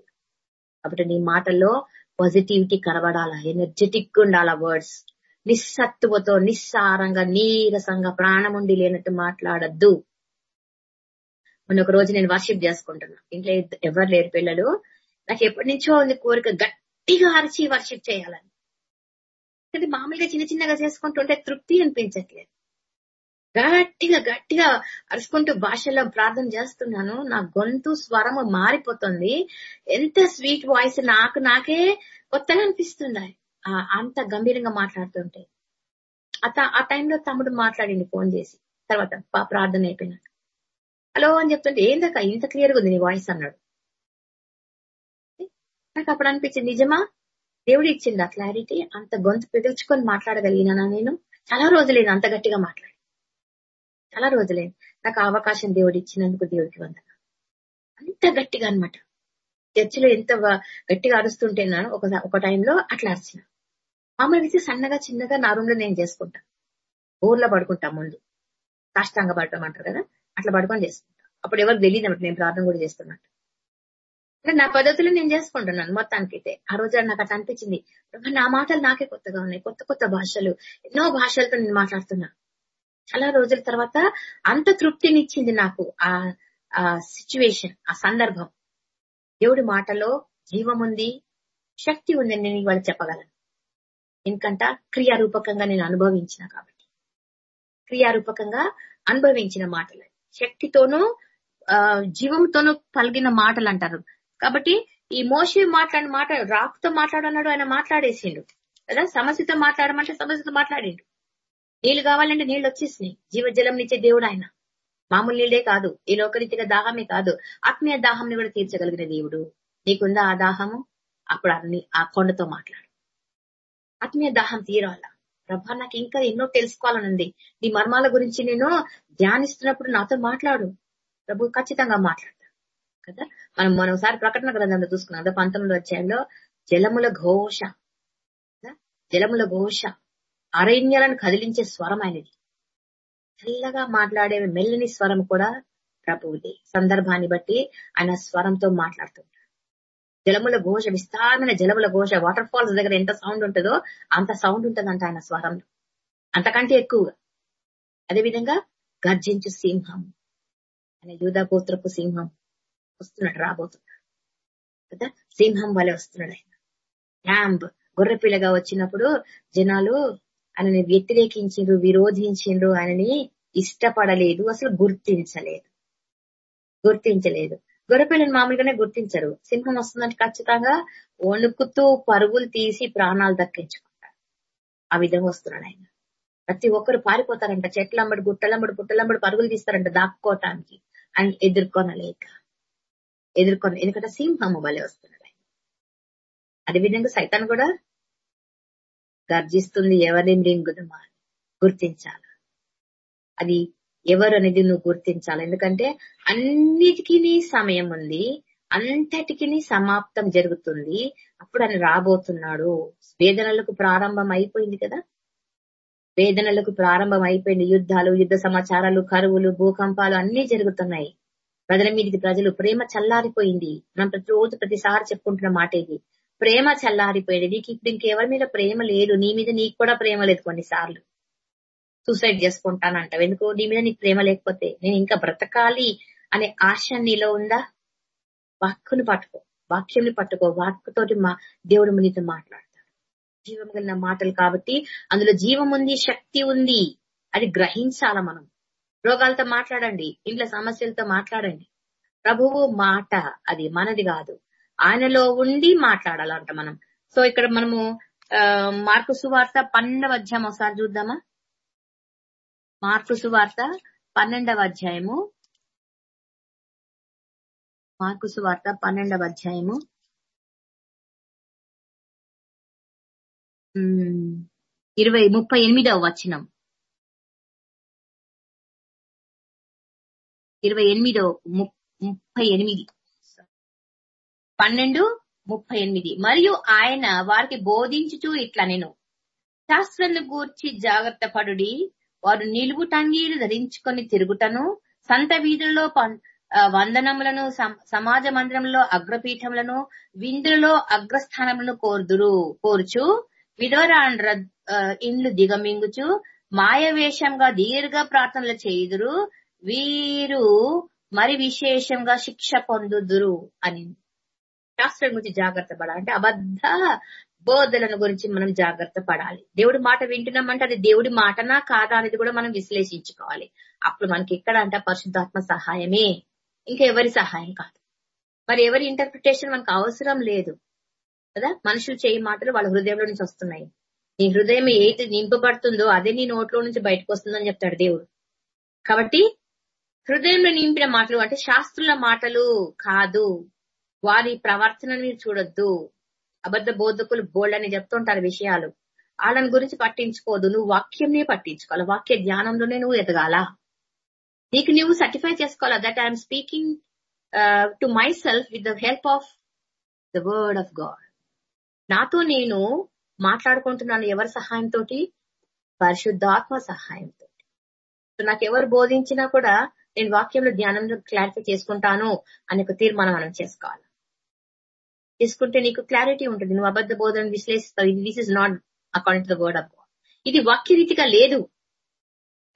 కాబట్టి నీ మాటల్లో పాజిటివిటీ కనబడాలా ఎనర్జెటిక్ ఉండాలా వర్డ్స్ నిస్సత్తువతో నిస్సారంగా నీరసంగా ప్రాణముండి లేనట్టు మాట్లాడద్దు. మొన్న ఒక రోజు నేను వర్షిప్ చేసుకుంటున్నా. ఇంట్లో ఎవరు లేరు పిల్లలు. నాకు ఎప్పటి నుంచో ఉంది కోరిక గట్టిగా అరిచి వర్షిప్ చేయాలని. కానీ మామూలుగా చిన్న చిన్నగా చేసుకుంటుంటే తృప్తి అనిపించట్లేదు. గట్టిగా గట్టిగా అరుచుకుంటూ భాషలో ప్రార్థన చేస్తున్నాను. నా గొంతు స్వరము మారిపోతుంది. ఎంత స్వీట్ వాయిస్ నాకు నాకే కొత్తగా అనిపిస్తుంది అంత గంభీరంగా మాట్లాడుతుంటే. అత ఆ టైంలో తమ్ముడు మాట్లాడింది ఫోన్ చేసి. తర్వాత ప్రార్థన అయిపోయినాక. హలో అని చెప్తుంటే ఏందక్క ఇంత క్లియర్గా ఉంది నీ వాయిస్? అన్నాడు. నాకు అప్పుడు అనిపించింది నిజమా? దేవుడు ఇచ్చింది ఆ క్లారిటీ? అంత గొంతు పిదుల్చుకొని మాట్లాడగలిగినా నేను? చాలా రోజులేదు అంత గట్టిగా మాట్లాడి చాలా రోజులే. నాకు అవకాశం దేవుడు ఇచ్చినందుకు దేవుడికి వందన అంత గట్టిగా అనమాట చర్చిలో ఎంత గట్టిగా అరుస్తుంటే నేను ఒక ఒక టైంలో అట్లా అరిచిన. మామూలు అయితే సన్నగా చిన్నగా నా రూమ్లో నేను చేసుకుంటా. ఊర్లో పడుకుంటా ముందు. కాష్టంగా పడటం అంటారు కదా? అట్లా పడుకొని చేసుకుంటా. అప్పుడు ఎవరు తెలియదు అన్నమాట నేను ప్రార్థన కూడా చేస్తున్నట్టు. అంటే నా పద్ధతిలో నేను చేసుకుంటున్నాను మొత్తానికి అయితే ఆ రోజు నాకు అట్లా అనిపించింది. నా మాటలు నాకే కొత్తగా ఉన్నాయి. కొత్త కొత్త భాషలు. ఎన్నో భాషలతో నేను మాట్లాడుతున్నా. చాలా రోజుల తర్వాత అంత తృప్తినిచ్చింది నాకు ఆ ఆ సిచ్యువేషన్ ఆ సందర్భం. దేవుడి మాటలో జీవం ఉంది శక్తి ఉందని నేను ఇవాళ చెప్పగలను. ఎందుకంట క్రియారూపకంగా నేను అనుభవించిన కాబట్టి. క్రియారూపకంగా అనుభవించిన మాటలు. శక్తితోనూ ఆ జీవంతోనూ కలిగిన మాటలు అంటారు. కాబట్టి ఈ మోషే మాట్లాడిన మాట రాకుతో మాట్లాడన్నాడు ఆయన మాట్లాడేసిండు. కదా? సమస్యతో మాట్లాడమంటే సమస్యతో మాట్లాడిండు. నీళ్ళు కావాలంటే నీళ్ళు వచ్చేసినాయి. జీవజలం నిచ్చే దేవుడు ఆయన. మామూలు నీళ్ళే కాదు. ఈ లోకరీతిగా దాహమే కాదు. ఆత్మీయ దాహంని కూడా తీర్చగలిగిన దేవుడు. నీకుందా ఆ దాహము? అప్పుడు అన్ని ఆ కొండతో మాట్లాడు. ఆత్మీయ దాహం తీరాల? ప్రభా నాకు ఇంకా ఎన్నో తెలుసుకోవాలనుంది నీ మర్మాల గురించి నేను ధ్యానిస్తున్నప్పుడు నాతో మాట్లాడు. ప్రభు ఖచ్చితంగా మాట్లాడతా. కదా? మనం మరోసారి ప్రకటన గ్రంథంలో చూసుకున్నాం. కదా పంతొమ్మిది అధ్యాయంలో జలముల ఘోష. జలముల ఘోష. అరణ్యాలను కదిలించే స్వరం ఆయనది. చల్లగా మాట్లాడే మెల్లని స్వరం కూడా ప్రభువుది. సందర్భాన్ని బట్టి ఆయన స్వరంతో మాట్లాడుతుంటాడు జలముల ఘోష విస్తారమైన జలముల ఘోష వాటర్ ఫాల్స్ దగ్గర ఎంత సౌండ్ ఉంటుందో అంత సౌండ్ ఉంటుందంట ఆయన స్వరంలో. అంతకంటే ఎక్కువగా. అదేవిధంగా గర్జించు సింహం. ఆయన యూధాగోత్రపు సింహం వస్తున్నాడు రాబోతున్నాడు. కదా? సింహం వలె వస్తున్నాడు ఆయన. ర్యాంబ్ గొర్రెపిల్లగా వచ్చినప్పుడు జనాలు ఆయనని వ్యతిరేకించిండ్రు విరోధించిండ్రు ఆయనని ఇష్టపడలేదు అసలు గుర్తించలేదు. గుర్తించలేదు. గొర్రెపిల్లని మామూలుగానే గుర్తించరు. సింహం వస్తుందంటే ఖచ్చితంగా వణుకుతూ పరుగులు తీసి ప్రాణాలు దక్కించుకుంటారు. ఆ విధంగా వస్తున్నాడు ఆయన. ప్రతి ఒక్కరు పారిపోతారంట. చెట్లంబడి గుట్టలంబడి పుట్టలంబడి పరుగులు తీస్తారంట దాక్కోటానికి. ఆయన ఎదుర్కొనలేక. ఎదుర్కొన ఎందుకంటే సింహము వలె వస్తున్నాడు ఆయన. అదేవిధంగా సైతాన్ కూడా గర్జిస్తుంది ఎవరిని మృంగుదమా గుర్తించాలి? అది ఎవరు అనేది నువ్వు గుర్తించాలి? ఎందుకంటే అన్నిటికీ సమయం ఉంది అంతటికి సమాప్తం జరుగుతుంది. అప్పుడు ఆయన రాబోతున్నాడు. వేదనలకు ప్రారంభం అయిపోయింది కదా? వేదనలకు ప్రారంభం అయిపోయింది. యుద్ధాలు యుద్ధ సమాచారాలు కరువులు భూకంపాలు అన్ని జరుగుతున్నాయి. ప్రజల మీదకి ప్రజలు ప్రేమ చల్లారిపోయింది. మనం ప్రతిరోజు ప్రతిసారి చెప్పుకుంటున్న మాట ఇది. ప్రేమ చల్లారిపోయాడు నీకు ఇప్పుడు ఇంకెవరి మీద ప్రేమ లేదు. నీ మీద నీకు కూడా ప్రేమ లేదు కొన్నిసార్లు. సూసైడ్ చేసుకుంటానంటావు. ఎందుకు? నీ మీద నీకు ప్రేమ లేకపోతే నేను ఇంకా బ్రతకాలి అనే ఆశ నీలో ఉందా? వాక్కుని పట్టుకో. వాక్యంని పట్టుకో. వాక్కుతోటి మా దేవుడు నీతో మాట్లాడతాడు. జీవం కలిగిన మాటలు కాబట్టి అందులో జీవం ఉంది శక్తి ఉంది. అది గ్రహించాల మనం. రోగాలతో మాట్లాడండి. ఇంట్లో సమస్యలతో మాట్లాడండి. ప్రభువు మాట అది మనది కాదు. ఆయనలో ఉండి మాట్లాడాలంట మనం. సో ఇక్కడ మనము మార్కు సువార్త పన్నెండవ అధ్యాయం ఒకసారి చూద్దామా? మార్కు సువార్త పన్నెండవ అధ్యాయము. మార్కు సువార్త పన్నెండవ అధ్యాయము. ఇరవై ముప్పై ఎనిమిదవ వచనం. ఇరవై ఎనిమిదో ముప్పై ఎనిమిది. పన్నెండు ముప్పై ఎనిమిది. మరియు ఆయన వారికి బోధించుచూ ఇట్లా నేను. శాస్త్రను గూర్చి జాగ్రత్త పడుడి. వారు నిలువు టంగీలు ధరించుకొని తిరుగుటను సంత వీధుల్లో వందనములను సమాజ మందిరంలో అగ్రపీఠములను విందులలో అగ్రస్థానములను కోరుదురు కోరుచు. విధవరాండ్ర ఇండ్లు దిగమింగుచు. మాయవేషంగా దీర్ఘ ప్రార్థనలు చేయుదురు. వీరు మరి విశేషంగా శిక్ష పొందుదురు అని. శాస్త్రం గురించి జాగ్రత్త పడాలి. అంటే అబద్ధ బోధలను గురించి మనం జాగ్రత్త పడాలి. దేవుడి మాట వింటున్నామంటే అది దేవుడి మాటనా కాదా అనేది కూడా మనం విశ్లేషించుకోవాలి. అప్పుడు మనకి ఎక్కడ అంటే పరిశుద్ధాత్మ సహాయమే. ఇంకా ఎవరి సహాయం కాదు. మరి ఎవరి ఇంటర్ప్రిటేషన్ మనకు అవసరం లేదు. కదా? మనుషులు చేయి మాటలు వాళ్ళ హృదయంలో నుంచి వస్తున్నాయి. నీ హృదయం ఏది నింపబడుతుందో అదే నీ నోట్లో నుంచి బయటకు వస్తుందని చెప్తాడు దేవుడు. కాబట్టి హృదయంలో నింపిన మాటలు అంటే శాస్త్రుల మాటలు కాదు. వారి ప్రవర్తనని చూడొద్దు. అబద్ధ బోధకులు బోల్డ్ అని చెప్తుంటారు విషయాలు. వాళ్ళని గురించి పట్టించుకోదు నువ్వు వాక్యంనే పట్టించుకోవాలి? వాక్య ధ్యానంలోనే నువ్వు ఎదగాల? నీకు నువ్వు సర్టిఫై చేసుకోవాలా that I'm speaking to myself with the help of the word of God నాతో నేను మాట్లాడుకుంటున్నాను ఎవరి సహాయంతో పరిశుద్ధాత్మ సహాయంతో నాకు ఎవరు బోధించినా కూడా నేను వాక్యంలో ధ్యానంలో క్లారిఫై చేసుకుంటాను అనే ఒక తీర్మానం మనం చేసుకోవాలి? తీసుకుంటే నీకు క్లారిటీ ఉంటుంది. నువ్వు అబద్ధ బోధన విశ్లేషిస్తావు. This is not according to the word of God ఇది వాక్యరీతిగా లేదు.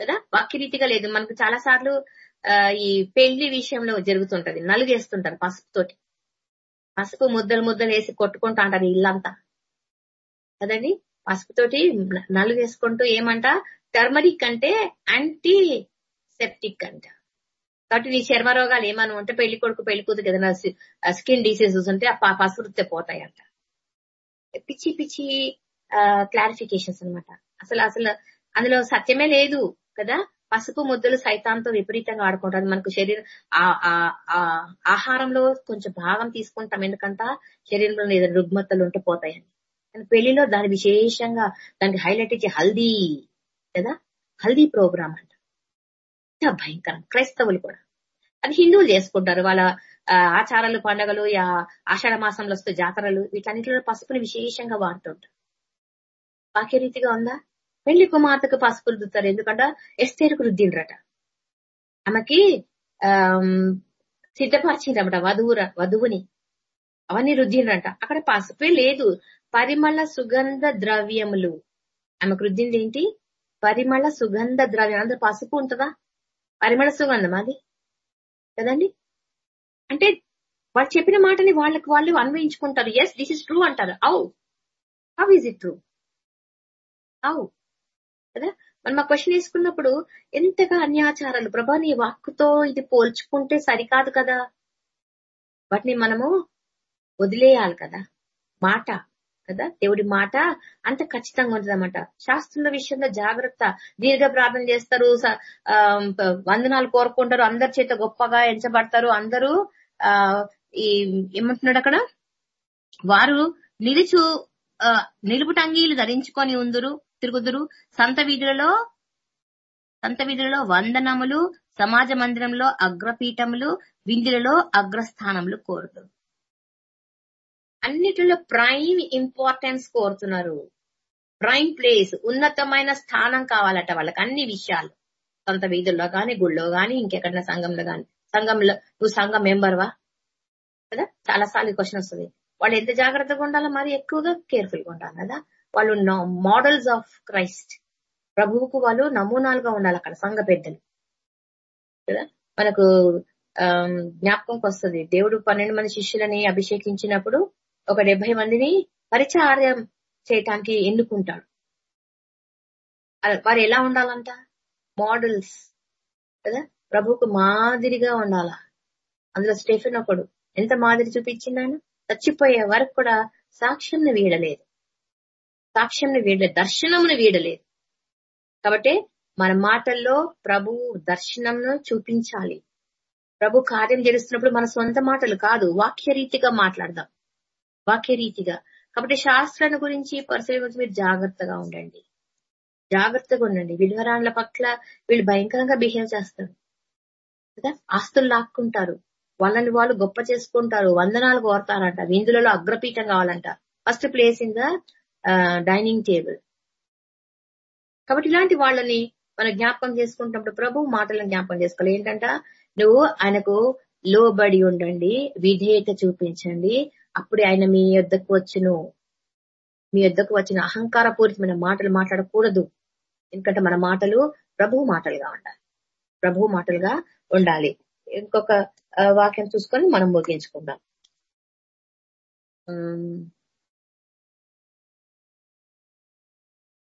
కదా? వాక్యరీతిగా లేదు. మనకు చాలా సార్లు ఈ పెళ్ళి విషయంలో జరుగుతుంటది. నలుగేస్తుంటారు పసుపుతోటి. పసుపు ముద్దలు ముద్దలు వేసి కొట్టుకుంటా అంటారు ఇల్లంతా. కదండి? పసుపుతోటి నలుగేసుకుంటూ ఏమంట? టర్మరిక్ అంటే యాంటీ సెప్టిక్ అంట. కాబట్టి నీ చర్మ రోగాలు ఏమని ఉంటే పెళ్ళి కొడుకు పెళ్ళి కూతురు ఏదైనా స్కిన్ డిసీజెస్ ఉంటే ఆ పసురుతే పోతాయంట. పిచ్చి పిచ్చి క్లారిఫికేషన్స్ అనమాట అసలు అసలు అందులో సత్యమే లేదు కదా? పసుపు ముద్దలు సైతాంతో విపరీతంగా ఆడుకుంటారు. మనకు శరీరం ఆహారంలో కొంచెం భాగం తీసుకుంటాం. ఎందుకంట శరీరంలో ఏదైనా రుగ్మతలు ఉంటే పోతాయని. కానీ పెళ్ళిలో దాని విశేషంగా దానికి హైలైట్ ఇచ్చే హల్దీ కదా? హల్దీ ప్రోగ్రామ్ అంట. భయంకరం. క్రైస్తవులు కూడా. అది హిందువులు చేసుకుంటారు. వాళ్ళ ఆచారాలు పండుగలు ఆషాఢ మాసంలో వస్తే జాతరలు వీటన్నిటిలో పసుపుని విశేషంగా వాడుతుంటారు. వాక్యరీతిగా ఉందా? పెళ్ళి కుమార్తెకు పసుపు రుద్దుతారు. ఎందుకంటే ఎస్తేరుకు రుద్దిండ్రట. ఆమెకి ఆ సిద్ధపరిచిండ్రమట వధువుర వధువుని. అవన్నీ రుద్దిండ్రంట. అక్కడ పసుపే లేదు. పరిమళ సుగంధ ద్రవ్యములు. ఆమెకు రుద్దింది ఏంటి? పరిమళ సుగంధ ద్రవ్యం. అందరూ పసుపు ఉంటుందా? పరిమళ సుగంధం అది? కదండి? అంటే వాళ్ళు చెప్పిన మాటని వాళ్ళకి వాళ్ళు అన్వయించుకుంటారు. ఎస్ దిస్ ఇస్ ట్రూ అంటారు. అవు హౌ ఈజ్ ఇట్ ట్రూ అవు కదా? మనం ఆ క్వశ్చన్ వేసుకున్నప్పుడు ఎంతగా అన్యాచారాలు. ప్రభా నీ వాక్కుతో ఇది పోల్చుకుంటే సరికాదు కదా. వాటిని మనము వదిలేయాలి కదా. మాట కదా? దేవుడి మాట అంత ఖచ్చితంగా ఉంటుందన్నమాట. శాస్త్రుల విషయంలో జాగ్రత్త దీర్ఘ ప్రార్థన చేస్తారు వందనాలు కోరుకుంటారు అందరి చేత గొప్పగా ఎంచబడతారు అందరూ ఆ ఈ ఏమంటున్నాడు అక్కడ? వారు నిలుచు నిలుపుటంగీలు ధరించుకొని ఉందురు తిరుగుదురు. సంత వీధులలో సంత వీధులలో వందనములు సమాజ మందిరంలో అగ్రపీఠములు విందులలో అగ్రస్థానములు కోరుతారు అన్నిటిలో ప్రైమ్ ఇంపార్టెన్స్ కోరుతున్నారు. ప్రైమ్ ప్లేస్ ఉన్నతమైన స్థానం కావాలట వాళ్ళకి అన్ని విషయాలు. సొంత వీధుల్లో కానీ గుళ్ళో కానీ ఇంకెక్కడైనా సంఘంలో కానీ సంఘంలో నువ్వు సంఘం మెంబర్వా? కదా? చాలా సార్లు క్వశ్చన్ వస్తుంది. వాళ్ళు ఎంత జాగ్రత్తగా ఉండాలో మరి ఎక్కువగా కేర్ఫుల్గా ఉండాలి కదా? వాళ్ళు మోడల్స్ ఆఫ్ క్రైస్ట్. ప్రభువుకు వాళ్ళు నమూనాలుగా ఉండాలి అక్కడ సంఘ పెద్దలు. కదా? మనకు జ్ఞాపకంకి వస్తుంది. దేవుడు పన్నెండు మంది శిష్యులని అభిషేకించినప్పుడు ఒక డెబ్బై మందిని పరిచయం చేయటానికి ఎన్నుకుంటాడు. వారు ఎలా ఉండాలంట? మోడల్స్. కదా? ప్రభుకు మాదిరిగా ఉండాలా? అందులో స్టెఫెన్ ఒకడు. ఎంత మాదిరి చూపించిందాను చచ్చిపోయే వరకు కూడా సాక్ష్యంను వీడలేదు. సాక్ష్యంను వీడలేదు. దర్శనంను వీడలేదు. కాబట్టి మన మాటల్లో ప్రభు దర్శనంను చూపించాలి. ప్రభు కార్యం చేస్తున్నప్పుడు మన సొంత మాటలు కాదు వాక్యరీతిగా మాట్లాడదాం. వాక్య రీతిగా కాబట్టి శాస్త్రాన్ని గురించి పరిశీలన గురించి మీరు జాగ్రత్తగా ఉండండి. జాగ్రత్తగా ఉండండి. విలువరాన్ల పట్ల వీళ్ళు భయంకరంగా బిహేవ్ చేస్తారు. కదా? ఆస్తులు లాక్కుంటారు. వాళ్ళని వాళ్ళు గొప్ప చేసుకుంటారు. వందనాలు కోరతారంట. విందులలో అగ్రపీఠం కావాలంట. First place in the dining table. కాబట్టి ఇలాంటి వాళ్ళని మనం జ్ఞాపకం చేసుకుంటున్నప్పుడు ప్రభు మాటలను జ్ఞాపకం చేసుకోవాలి. ఏంటంట? నువ్వు ఆయనకు లోబడి ఉండండి. విధేయత చూపించండి. అప్పుడే ఆయన మీ యొద్దకు వచ్చును. మీ యొద్దకు వచ్చిన అహంకారపూరితమైన మాటలు మాట్లాడకూడదు. ఎందుకంటే మన మాటలు ప్రభువు మాటలుగా ఉండాలి. ప్రభువు మాటలుగా ఉండాలి. ఇంకొక వాక్యం చూసుకొని మనం ముగించుకుందాం.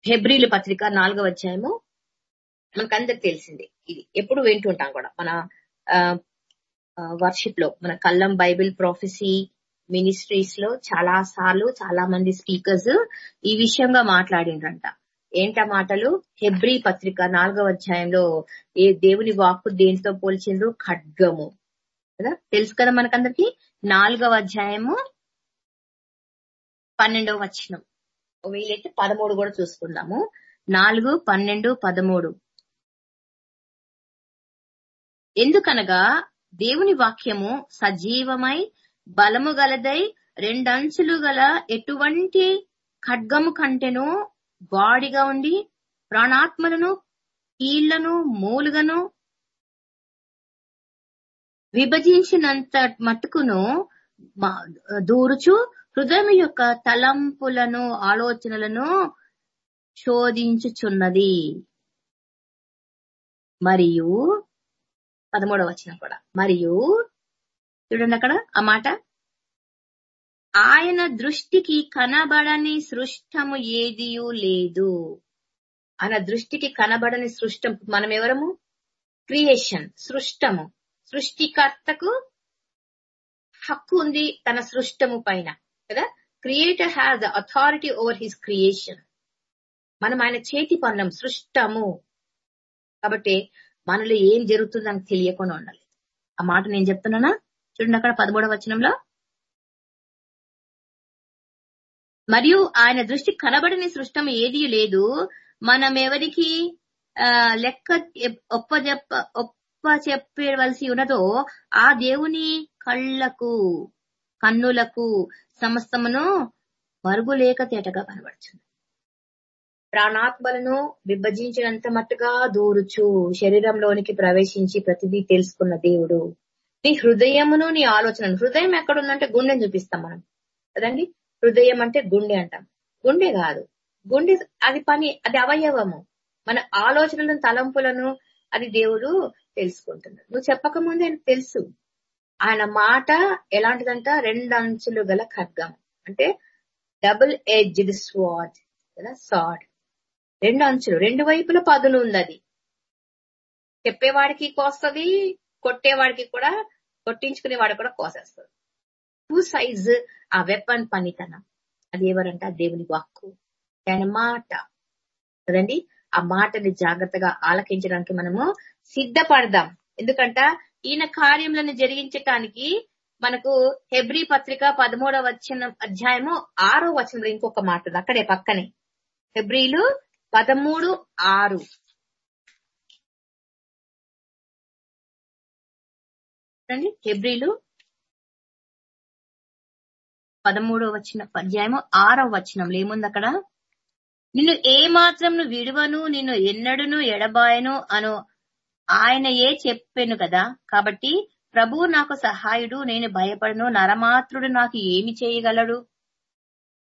హెబ్రిల్ పత్రిక నాలుగవ అధ్యాయము మనకందరికి తెలిసింది ఇది. ఎప్పుడు వింటుంటాం కూడా. మన వర్షిప్లో మన కల్లం బైబిల్ ప్రొఫెసీ మినిస్ట్రీస్లో చాలా సార్లు చాలా మంది స్పీకర్స్ ఈ విషయంగా మాట్లాడిండ్రంట ఏంట మాటలు? హెబ్రి పత్రిక నాలుగవ అధ్యాయంలో ఏ దేవుని వాక్కు దేనితో పోల్చిండ్రు ఖడ్గము. కదా? తెలుసు కదా మనకందరికి? నాలుగవ అధ్యాయము పన్నెండవ వచనం. వీలైతే పదమూడు కూడా చూసుకుందాము. నాలుగు పన్నెండు పదమూడు. ఎందుకనగా దేవుని వాక్యము సజీవమై బలము గలదై రెండంచులు గల ఎటువంటి ఖడ్గము కంటేనో బాడీగా ఉండి ప్రాణాత్మలను కీళ్ళను మూలుగను విభజించినంత మట్టుకును దూరుచు హృదయం యొక్క తలంపులను ఆలోచనలను శోధించుచున్నది. మరియు పదమూడవ వచ్చిన కూడా. మరియు చూడండి అక్కడ ఆ మాట. ఆయన దృష్టికి కనబడని సృష్టము ఏదియూ లేదు. ఆయన దృష్టికి కనబడని సృష్టం మనం ఎవరము క్రియేషన్ సృష్టము. సృష్టికర్తకు హక్కు ఉంది తన సృష్టము పైన కదా? Creator has the authority over his creation. మనం ఆయన చేతి పనులం సృష్టము. కాబట్టి మనలో ఏం జరుగుతుందని తెలియకుండా ఉండాలి. ఆ మాట నేను చెప్తున్నానా? చూడండి అక్కడ పదమూడవ వచనంలో. మరియు ఆయన దృష్టి కనబడని సృష్టం ఏది లేదు. మనం ఎవరికి ఆ, లెక్క ఒప్పజెప్ప ఒప్ప చెప్పవలసి ఉన్నదో ఆ దేవుని కళ్ళకు కన్నులకు సమస్తమును మరుగులేక తేటగా కనబడుతుంది ప్రాణాత్మలను విభజించినంత మట్టుగా దూరుచు శరీరంలోనికి ప్రవేశించి ప్రతిదీ తెలుసుకున్న దేవుడు. నీ హృదయమును నీ ఆలోచనను హృదయం ఎక్కడ ఉందంటే గుండెని చూపిస్తాం మనం. కదండి? హృదయం అంటే గుండె అంటాం. గుండె కాదు. గుండె అది పని అది అవయవము. మన ఆలోచనలను తలంపులను అది దేవుడు తెలుసుకుంటున్నాడు. నువ్వు చెప్పక ముందే తెలుసు. ఆయన మాట ఎలాంటిదంట? రెండు అంచులు గల ఖడ్గం. అంటే డబుల్ ఎడ్జ్డ్ స్వాడ్ కదా? సాడ్ రెండు అంచులు రెండు వైపుల పదును ఉంది అది. చెప్పేవాడికి కోస్తుంది కొట్టేవాడికి కూడా కొట్టించుకునే వాడు కూడా కోసేస్తాడు. టూ సైజ్ ఆ వెపన్ పనితనం. అది ఎవరంట? దేవుని వాక్కు. ఆయన మాట. కదండి? ఆ మాటని జాగ్రత్తగా ఆలకించడానికి మనము సిద్ధపడదాం. ఎందుకంట? ఈయన కార్యములను జరిగించటానికి మనకు హెబ్రి పత్రిక పదమూడవ వచనం అధ్యాయము ఆరో వచనంలో ఇంకొక మాట అక్కడే పక్కనే. హెబ్రిలు పదమూడు ఆరు. చూడండి హెబ్రిలు పదమూడవ వచ్చిన అధ్యాయము ఆరవ వచనంలో ఏముంది అక్కడ? నిన్ను ఏ మాత్రం విడువను నిన్ను ఎన్నడును ఎడబాయను అను ఆయన ఏ చెప్పాను కదా. కాబట్టి ప్రభు నాకు సహాయుడు నేను భయపడను నరమాత్రుడు నాకు ఏమి చేయగలడు?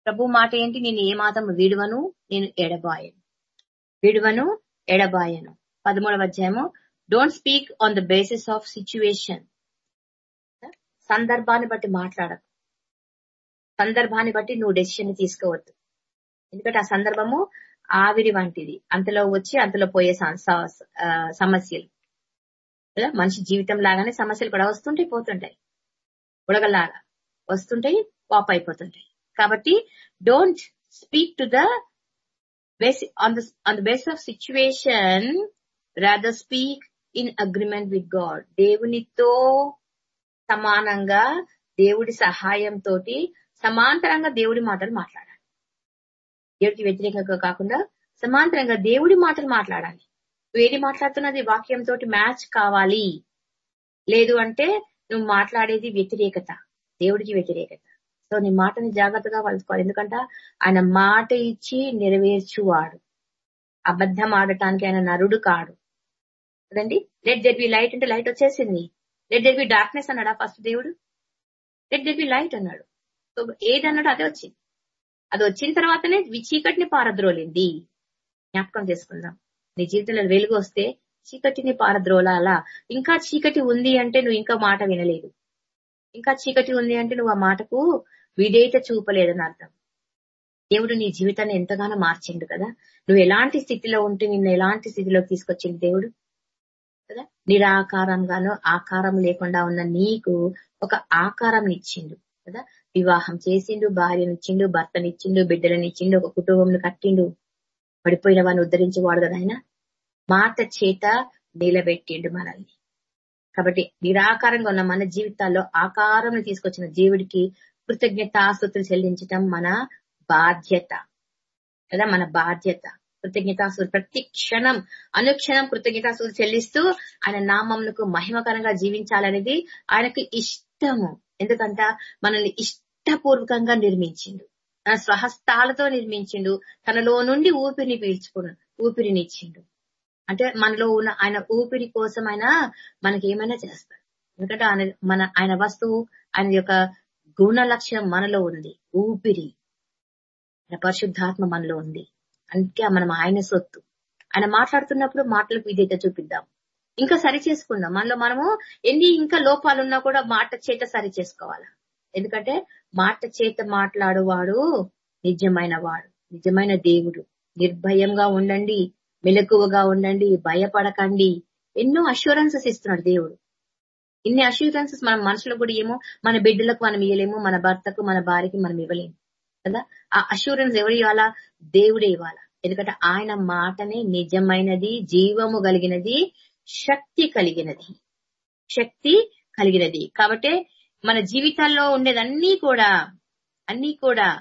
ప్రభు మాట ఏంటి? నేను ఏ మాత్రం విడువను నేను ఎడబాయను. విడువను ఎడబాయను. పదమూడవ అధ్యాయము. Don't speak on the basis of situation సందర్భాన్ని బట్టి మాట్లాడకు. సందర్భాన్ని బట్టి నువ్వు డెసిషన్ తీసుకోవద్దు. ఎందుకంటే ఆ సందర్భము ఆవిరి వంటిది. అంతలో వచ్చి అంతలో పోయే సమస్యలు. మనిషి జీవితం లాగానే సమస్యలు కూడా వస్తుంటాయి పోతుంటాయి. ఉడగలాగా వస్తుంటాయి పాప్ అయిపోతుంటాయి. కాబట్టి don't speak to the base on the on the base of situation rather speak in agreement with God దేవునితో సమానంగా దేవుడి సహాయంతో సమాంతరంగా దేవుడి మాటలు మాట్లాడాలి. దేవుడికి వ్యతిరేకంగా కాకుండా సమాంతరంగా దేవుడి మాటలు మాట్లాడాలి. నువ్వు ఏది మాట్లాడుతున్నది వాక్యంతో మ్యాచ్ కావాలి. లేదు అంటే నువ్వు మాట్లాడేది వ్యతిరేకత దేవుడికి వ్యతిరేకత. సో నీ మాటని జాగ్రత్తగా వలుచుకోవాలి ఎందుకంటే ఆయన మాట ఇచ్చి నెరవేర్చువాడు. అబద్ధం ఆడటానికి ఆయన నరుడు కాడు. కదండి లెట్ దెర్ బి లైట్ అంటే లైట్ వచ్చేసింది. లెట్ దెర్ బి డార్క్నెస్ అన్నాడా ఫస్ట్ దేవుడు? లెట్ దెర్ బి లైట్ అన్నాడు. సో ఏది అన్నాడు అదే వచ్చింది. అది వచ్చిన తర్వాతనే చీకటిని పారద్రోలింది. జ్ఞాపకం చేసుకుందాం. నీ జీవితంలో వెలుగు వస్తే చీకటిని పారద్రోలాలా? ఇంకా చీకటి ఉంది అంటే నువ్వు ఇంకా మాట వినలేదు. ఇంకా చీకటి ఉంది అంటే నువ్వు ఆ మాటకు విధేయత చూపలేదని అర్థం. దేవుడు నీ జీవితాన్ని ఎంతగానో మార్చిండు కదా. నువ్వు ఎలాంటి స్థితిలో ఉంటే నిన్ను ఎలాంటి స్థితిలోకి తీసుకొచ్చింది దేవుడు? కదా? నిరాకారంగాను ఆకారం లేకుండా ఉన్న నీకు ఒక ఆకారం ఇచ్చిండు కదా? వివాహం చేసిండు భార్యనిచ్చిండు భర్తనిచ్చిండు బిడ్డలనిచ్చిండు ఒక కుటుంబం కట్టిండు. పడిపోయిన వాడిని ఉద్ధరించేవాడు కదా ఆయన. మాట చేత నిలబెట్టిండు మనల్ని. కాబట్టి నిరాకారంగా ఉన్న మన జీవితాల్లో ఆకారం తీసుకొచ్చిన దేవుడికి కృతజ్ఞతాస్తుతులు చెల్లించటం మన బాధ్యత కదా? మన బాధ్యత. కృతజ్ఞతాసులు ప్రతి క్షణం అనుక్షణం కృతజ్ఞతాసులు చెల్లిస్తూ ఆయన నామంకు మహిమకరంగా జీవించాలనేది ఆయనకు ఇష్టము. ఎందుకంట మనల్ని ఇష్టపూర్వకంగా నిర్మించిండు. తన స్వహస్తాలతో నిర్మించిండు. తనలో నుండి ఊపిరిని పీల్చుకుని ఊపిరినిచ్చిండు. అంటే మనలో ఉన్న ఆయన ఊపిరి కోసం ఆయన మనకి ఏమైనా చేస్తాడు ఎందుకంటే ఆయన మన ఆయన వస్తువు ఆయన యొక్క గుణ లక్ష్యం మనలో ఉంది. ఊపిరి. పరిశుద్ధాత్మ మనలో ఉంది. అందుకే మనం ఆయన సొత్తు. ఆయన మాట్లాడుతున్నప్పుడు మాటలకు విధేత చూపిద్దాం. ఇంకా సరి చేసుకుందాం. మనలో మనము ఎన్ని ఇంకా లోపాలున్నా కూడా మాట చేత సరి చేసుకోవాలా? ఎందుకంటే మాట చేత మాట్లాడువాడు నిజమైన వాడు నిజమైన దేవుడు. నిర్భయంగా ఉండండి మెలకువగా ఉండండి భయపడకండి. ఎన్నో అష్యూరెన్సెస్ ఇస్తున్నాడు దేవుడు. ఇన్ని అష్యూరెన్సెస్ మన మనుషులకు కూడా ఏమో మన బిడ్డలకు మనం ఇవ్వలేము మన భర్తకు మన భార్యకి మనం ఇవ్వలేము. కదా? ఆ అష్యూరెన్స్ ఎవరు ఇవ్వాలా? దేవుడే ఇవ్వాలా. ఎందుకంటే ఆయన మాటనే నిజమైనది జీవము కలిగినది శక్తి కలిగినది. శక్తి కలిగినది. కాబట్టి మన జీవితాల్లో ఉండేదన్నీ కూడా అన్ని కూడా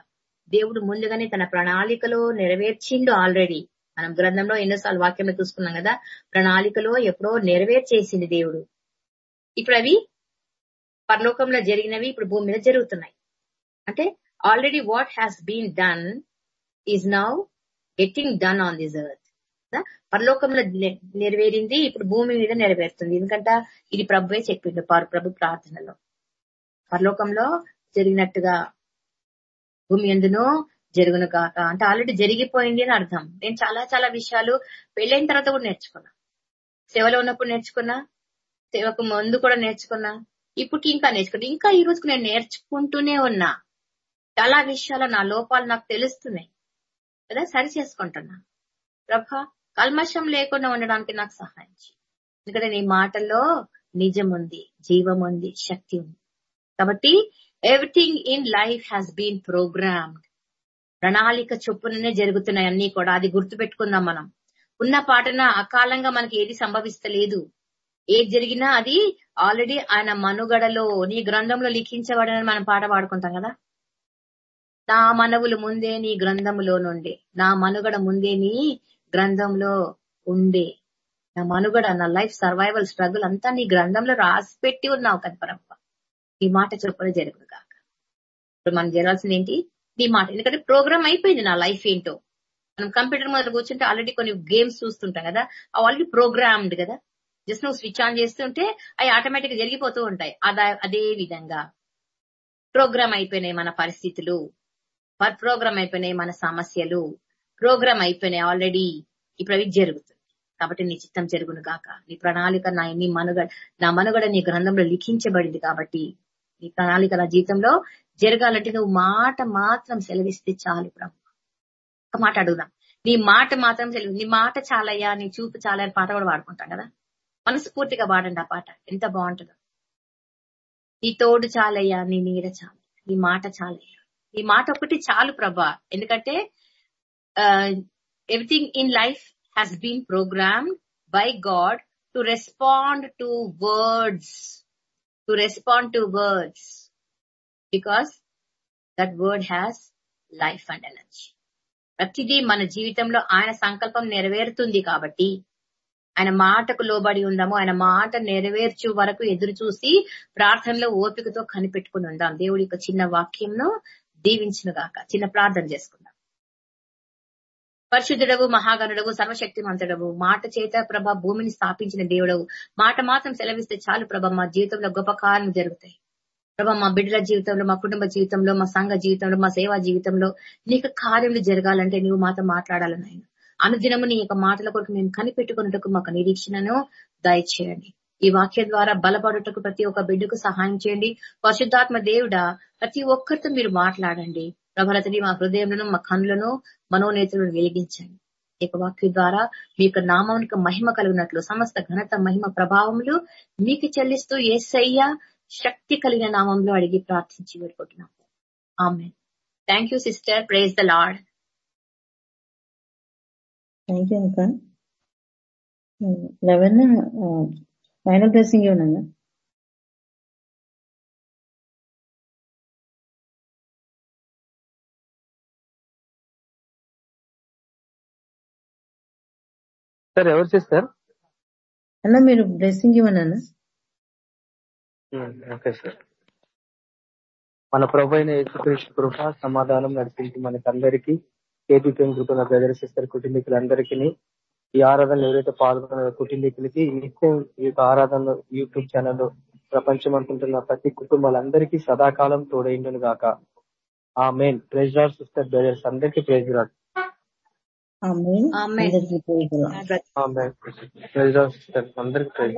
దేవుడు ముందుగానే తన ప్రణాళికలో నెరవేర్చిండు ఆల్రెడీ మనం గ్రంథంలో ఎన్నోసార్లు వాక్యంలో చూసుకున్నాం కదా? ప్రణాళికలో ఎప్పుడో నెరవేర్చేసింది దేవుడు. ఇప్పుడు అవి పరలోకంలో జరిగినవి ఇప్పుడు భూమి మీద జరుగుతున్నాయి. అంటే already what has been done is now getting done on this earth పరలోకంలో నెరవేరింది ఇప్పుడు భూమి మీద నెరవేరుతుంది. ఎందుకంటే ఇది ప్రభువే చెప్పిండు ప్రభు ప్రార్థనలో. పరలోకంలో జరిగినట్టుగా భూమి ఎందునో జరుగును కాక అంటే ఆల్రెడీ జరిగిపోయింది అని అర్థం. నేను చాలా చాలా విషయాలు పెళ్ళైన తర్వాత కూడా నేర్చుకున్నా. సేవలో ఉన్నప్పుడు నేర్చుకున్నా సేవకు ముందు కూడా నేర్చుకున్నా ఇప్పుడు ఇంకా నేర్చుకున్నా ఇంకా ఈ రోజుకు నేను నేర్చుకుంటూనే ఉన్నా. చాలా విషయాలు నా లోపాలు నాకు తెలుస్తున్నాయి. కదా? సరి చేసుకుంటున్నా. ప్రభ కల్మషం లేకుండా ఉండడానికి నాకు సహాయం ఎందుకంటే నీ మాటల్లో నిజం ఉంది జీవం ఉంది శక్తి ఉంది. కాబట్టి everything in life has been programmed ప్రణాళిక చొప్పుననే జరుగుతున్నాయి అన్ని కూడా. అది గుర్తు పెట్టుకుందాం మనం. ఉన్న పాటన అకాలంగా మనకి ఏది సంభవిస్తలేదు. ఏది జరిగినా అది ఆల్రెడీ ఆయన మనుగడలో నీ గ్రంథంలో లిఖించబడని మనం పాట పాడుకుంటాం కదా? నా మనవులు ముందే నీ గ్రంథములో నుండే. నా మనుగడ ముందే నీ గ్రంథంలో ఉండే. నా మనుగడ నా లైఫ్ సర్వైవల్ స్ట్రగుల్ అంతా నీ గ్రంథంలో రాసి పెట్టి ఉన్నావు కదా పరప్ప ఈ మాట చొప్పున జరుగును కాక. ఇప్పుడు మనం జరగాల్సింది ఏంటి? నీ మాట. ఎందుకంటే ప్రోగ్రామ్ అయిపోయింది నా లైఫ్ ఏంటో. మనం కంప్యూటర్ మీద కూర్చుంటే ఆల్రెడీ కొన్ని గేమ్స్ చూస్తుంటాం కదా. అవి ఆల్రెడీ ప్రోగ్రామ్డ్ కదా. జస్ట్ నువ్వు స్విచ్ ఆన్ చేస్తుంటే అవి ఆటోమేటిక్గా జరిగిపోతూ ఉంటాయి. అదే విధంగా. ప్రోగ్రామ్ అయిపోయినాయి మన పరిస్థితులు. ప్రోగ్రామ్ అయిపోయినాయి మన సమస్యలు. ప్రోగ్రామ్ అయిపోయినాయి ఆల్రెడీ ఇప్పుడు అవి జరుగుతుంది కాబట్టి నీ చిత్తం జరుగును కాక నీ ప్రణాళిక నా నీ మనుగడ నా మనుగడ నీ గ్రంథంలో లిఖించబడింది కాబట్టి నీ ప్రణాళిక నా జీవితంలో జరగాలంటే నువ్వు మాట మాత్రం సెలవిస్తే చాలు ప్రభు ఒక మాట అడుగుదాం. నీ మాట మాత్రం సెలవు. నీ మాట చాలయ్యా నీ చూపు చాలా అని పాట కూడా వాడుకుంటాం కదా. మనస్ఫూర్తిగా పాడండి ఆ పాట. ఎంత బాగుంటుందో. నీ తోడు చాలయ్యా నీ నీడ చాలు. నీ మాట చాలయ్యా. ఈ మాట ఒకటి చాలు ప్రభా. ఎందుకంటే everything in life has been programmed by God to respond to words to respond to words because that word has life and energy ప్రతిదీ మన జీవితంలో ఆయన సంకల్పం నెరవేరుతుంది కాబట్టి ఆయన మాటకు లోబడి ఉందాము. ఆయన మాట నెరవేర్చు వరకు ఎదురు చూసి ప్రార్థనలో ఓపికతో కనిపెట్టుకుని ఉందాం. దేవుడి యొక్క చిన్న వాక్యంను దీవించిన గాక చిన్న ప్రార్థన చేసుకుందాం. పరిశుద్ధుడవు మహాగణుడవు సర్వశక్తిమంతుడవు మాట చేత ప్రభ భూమిని స్థాపించిన దేవుడవు. మాట మాత్రం సెలవిస్తే చాలు ప్రభ మా జీవితంలో గొప్ప కార్యం జరుగుతాయి. ప్రభా మా బిడ్డల జీవితంలో మా కుటుంబ జీవితంలో మా సంఘ జీవితంలో మా సేవా జీవితంలో నీకు కార్యములు జరగాలంటే నువ్వు మాతో మాట్లాడాలని ఆయన అనుదినము నీ యొక్క మాటల కొరకు మేము కనిపెట్టుకున్నట్టుకు మాకు నిరీక్షణను దయచేయండి. ఈ వాక్య ద్వారా బలపడుటకు ప్రతి ఒక్క బిడ్డకు సహాయం చేయండి. పరిశుద్ధాత్మ దేవుడా ప్రతి ఒక్కరితో మీరు మాట్లాడండి. ప్రభలతని మా హృదయంలో మా కనులను మనోనేతులను వెలిగించండి. ఈ వాక్యం ద్వారా మీ యొక్క నామానికి మహిమ కలిగినట్లు సమస్త ఘనత మహిమ ప్రభావములు మీకు చెల్లిస్తూ ఏసయ్య శక్తి కలిగిన నామంలో అడిగి ప్రార్థించి వేడుకుంటున్నాం. ఆమె thank you sister praise the Lord thank you eleven final blessing ఏమన్నా సార్ ఎవరు చేస్తారు? అలా మీరు బ్లెస్సింగ్ ఇవ్వనా ఓకే సార్. మన ప్రభుత్వ అయిన యేసుకృష్ణ కృప సమాధానం నడిపించి మనకందరికీ ఏపీ కృప నా ప్రదర్శిస్తారు కుటుంబీకులందరికీ ఈ ఆరాధన ఎవరైతే పాల్గొన్న కుటుంబీకులకి నిత్యం ఈ యొక్క ఆరాధన యూట్యూబ్ ఛానల్ ప్రపంచం అనుకుంటున్న ప్రతి కుటుంబాలందరికీ సదాకాలం తోడైండును గాక. ఆ మెయిన్ ప్రైజ్ రాడ్ సిస్టర్ బ్రదర్స్ అందరికీ ప్రైజ్ రాడ్ ఆమేన్. అందరికీ praise the Lord. Praise Lord sister అందరికీ ప్రైజ్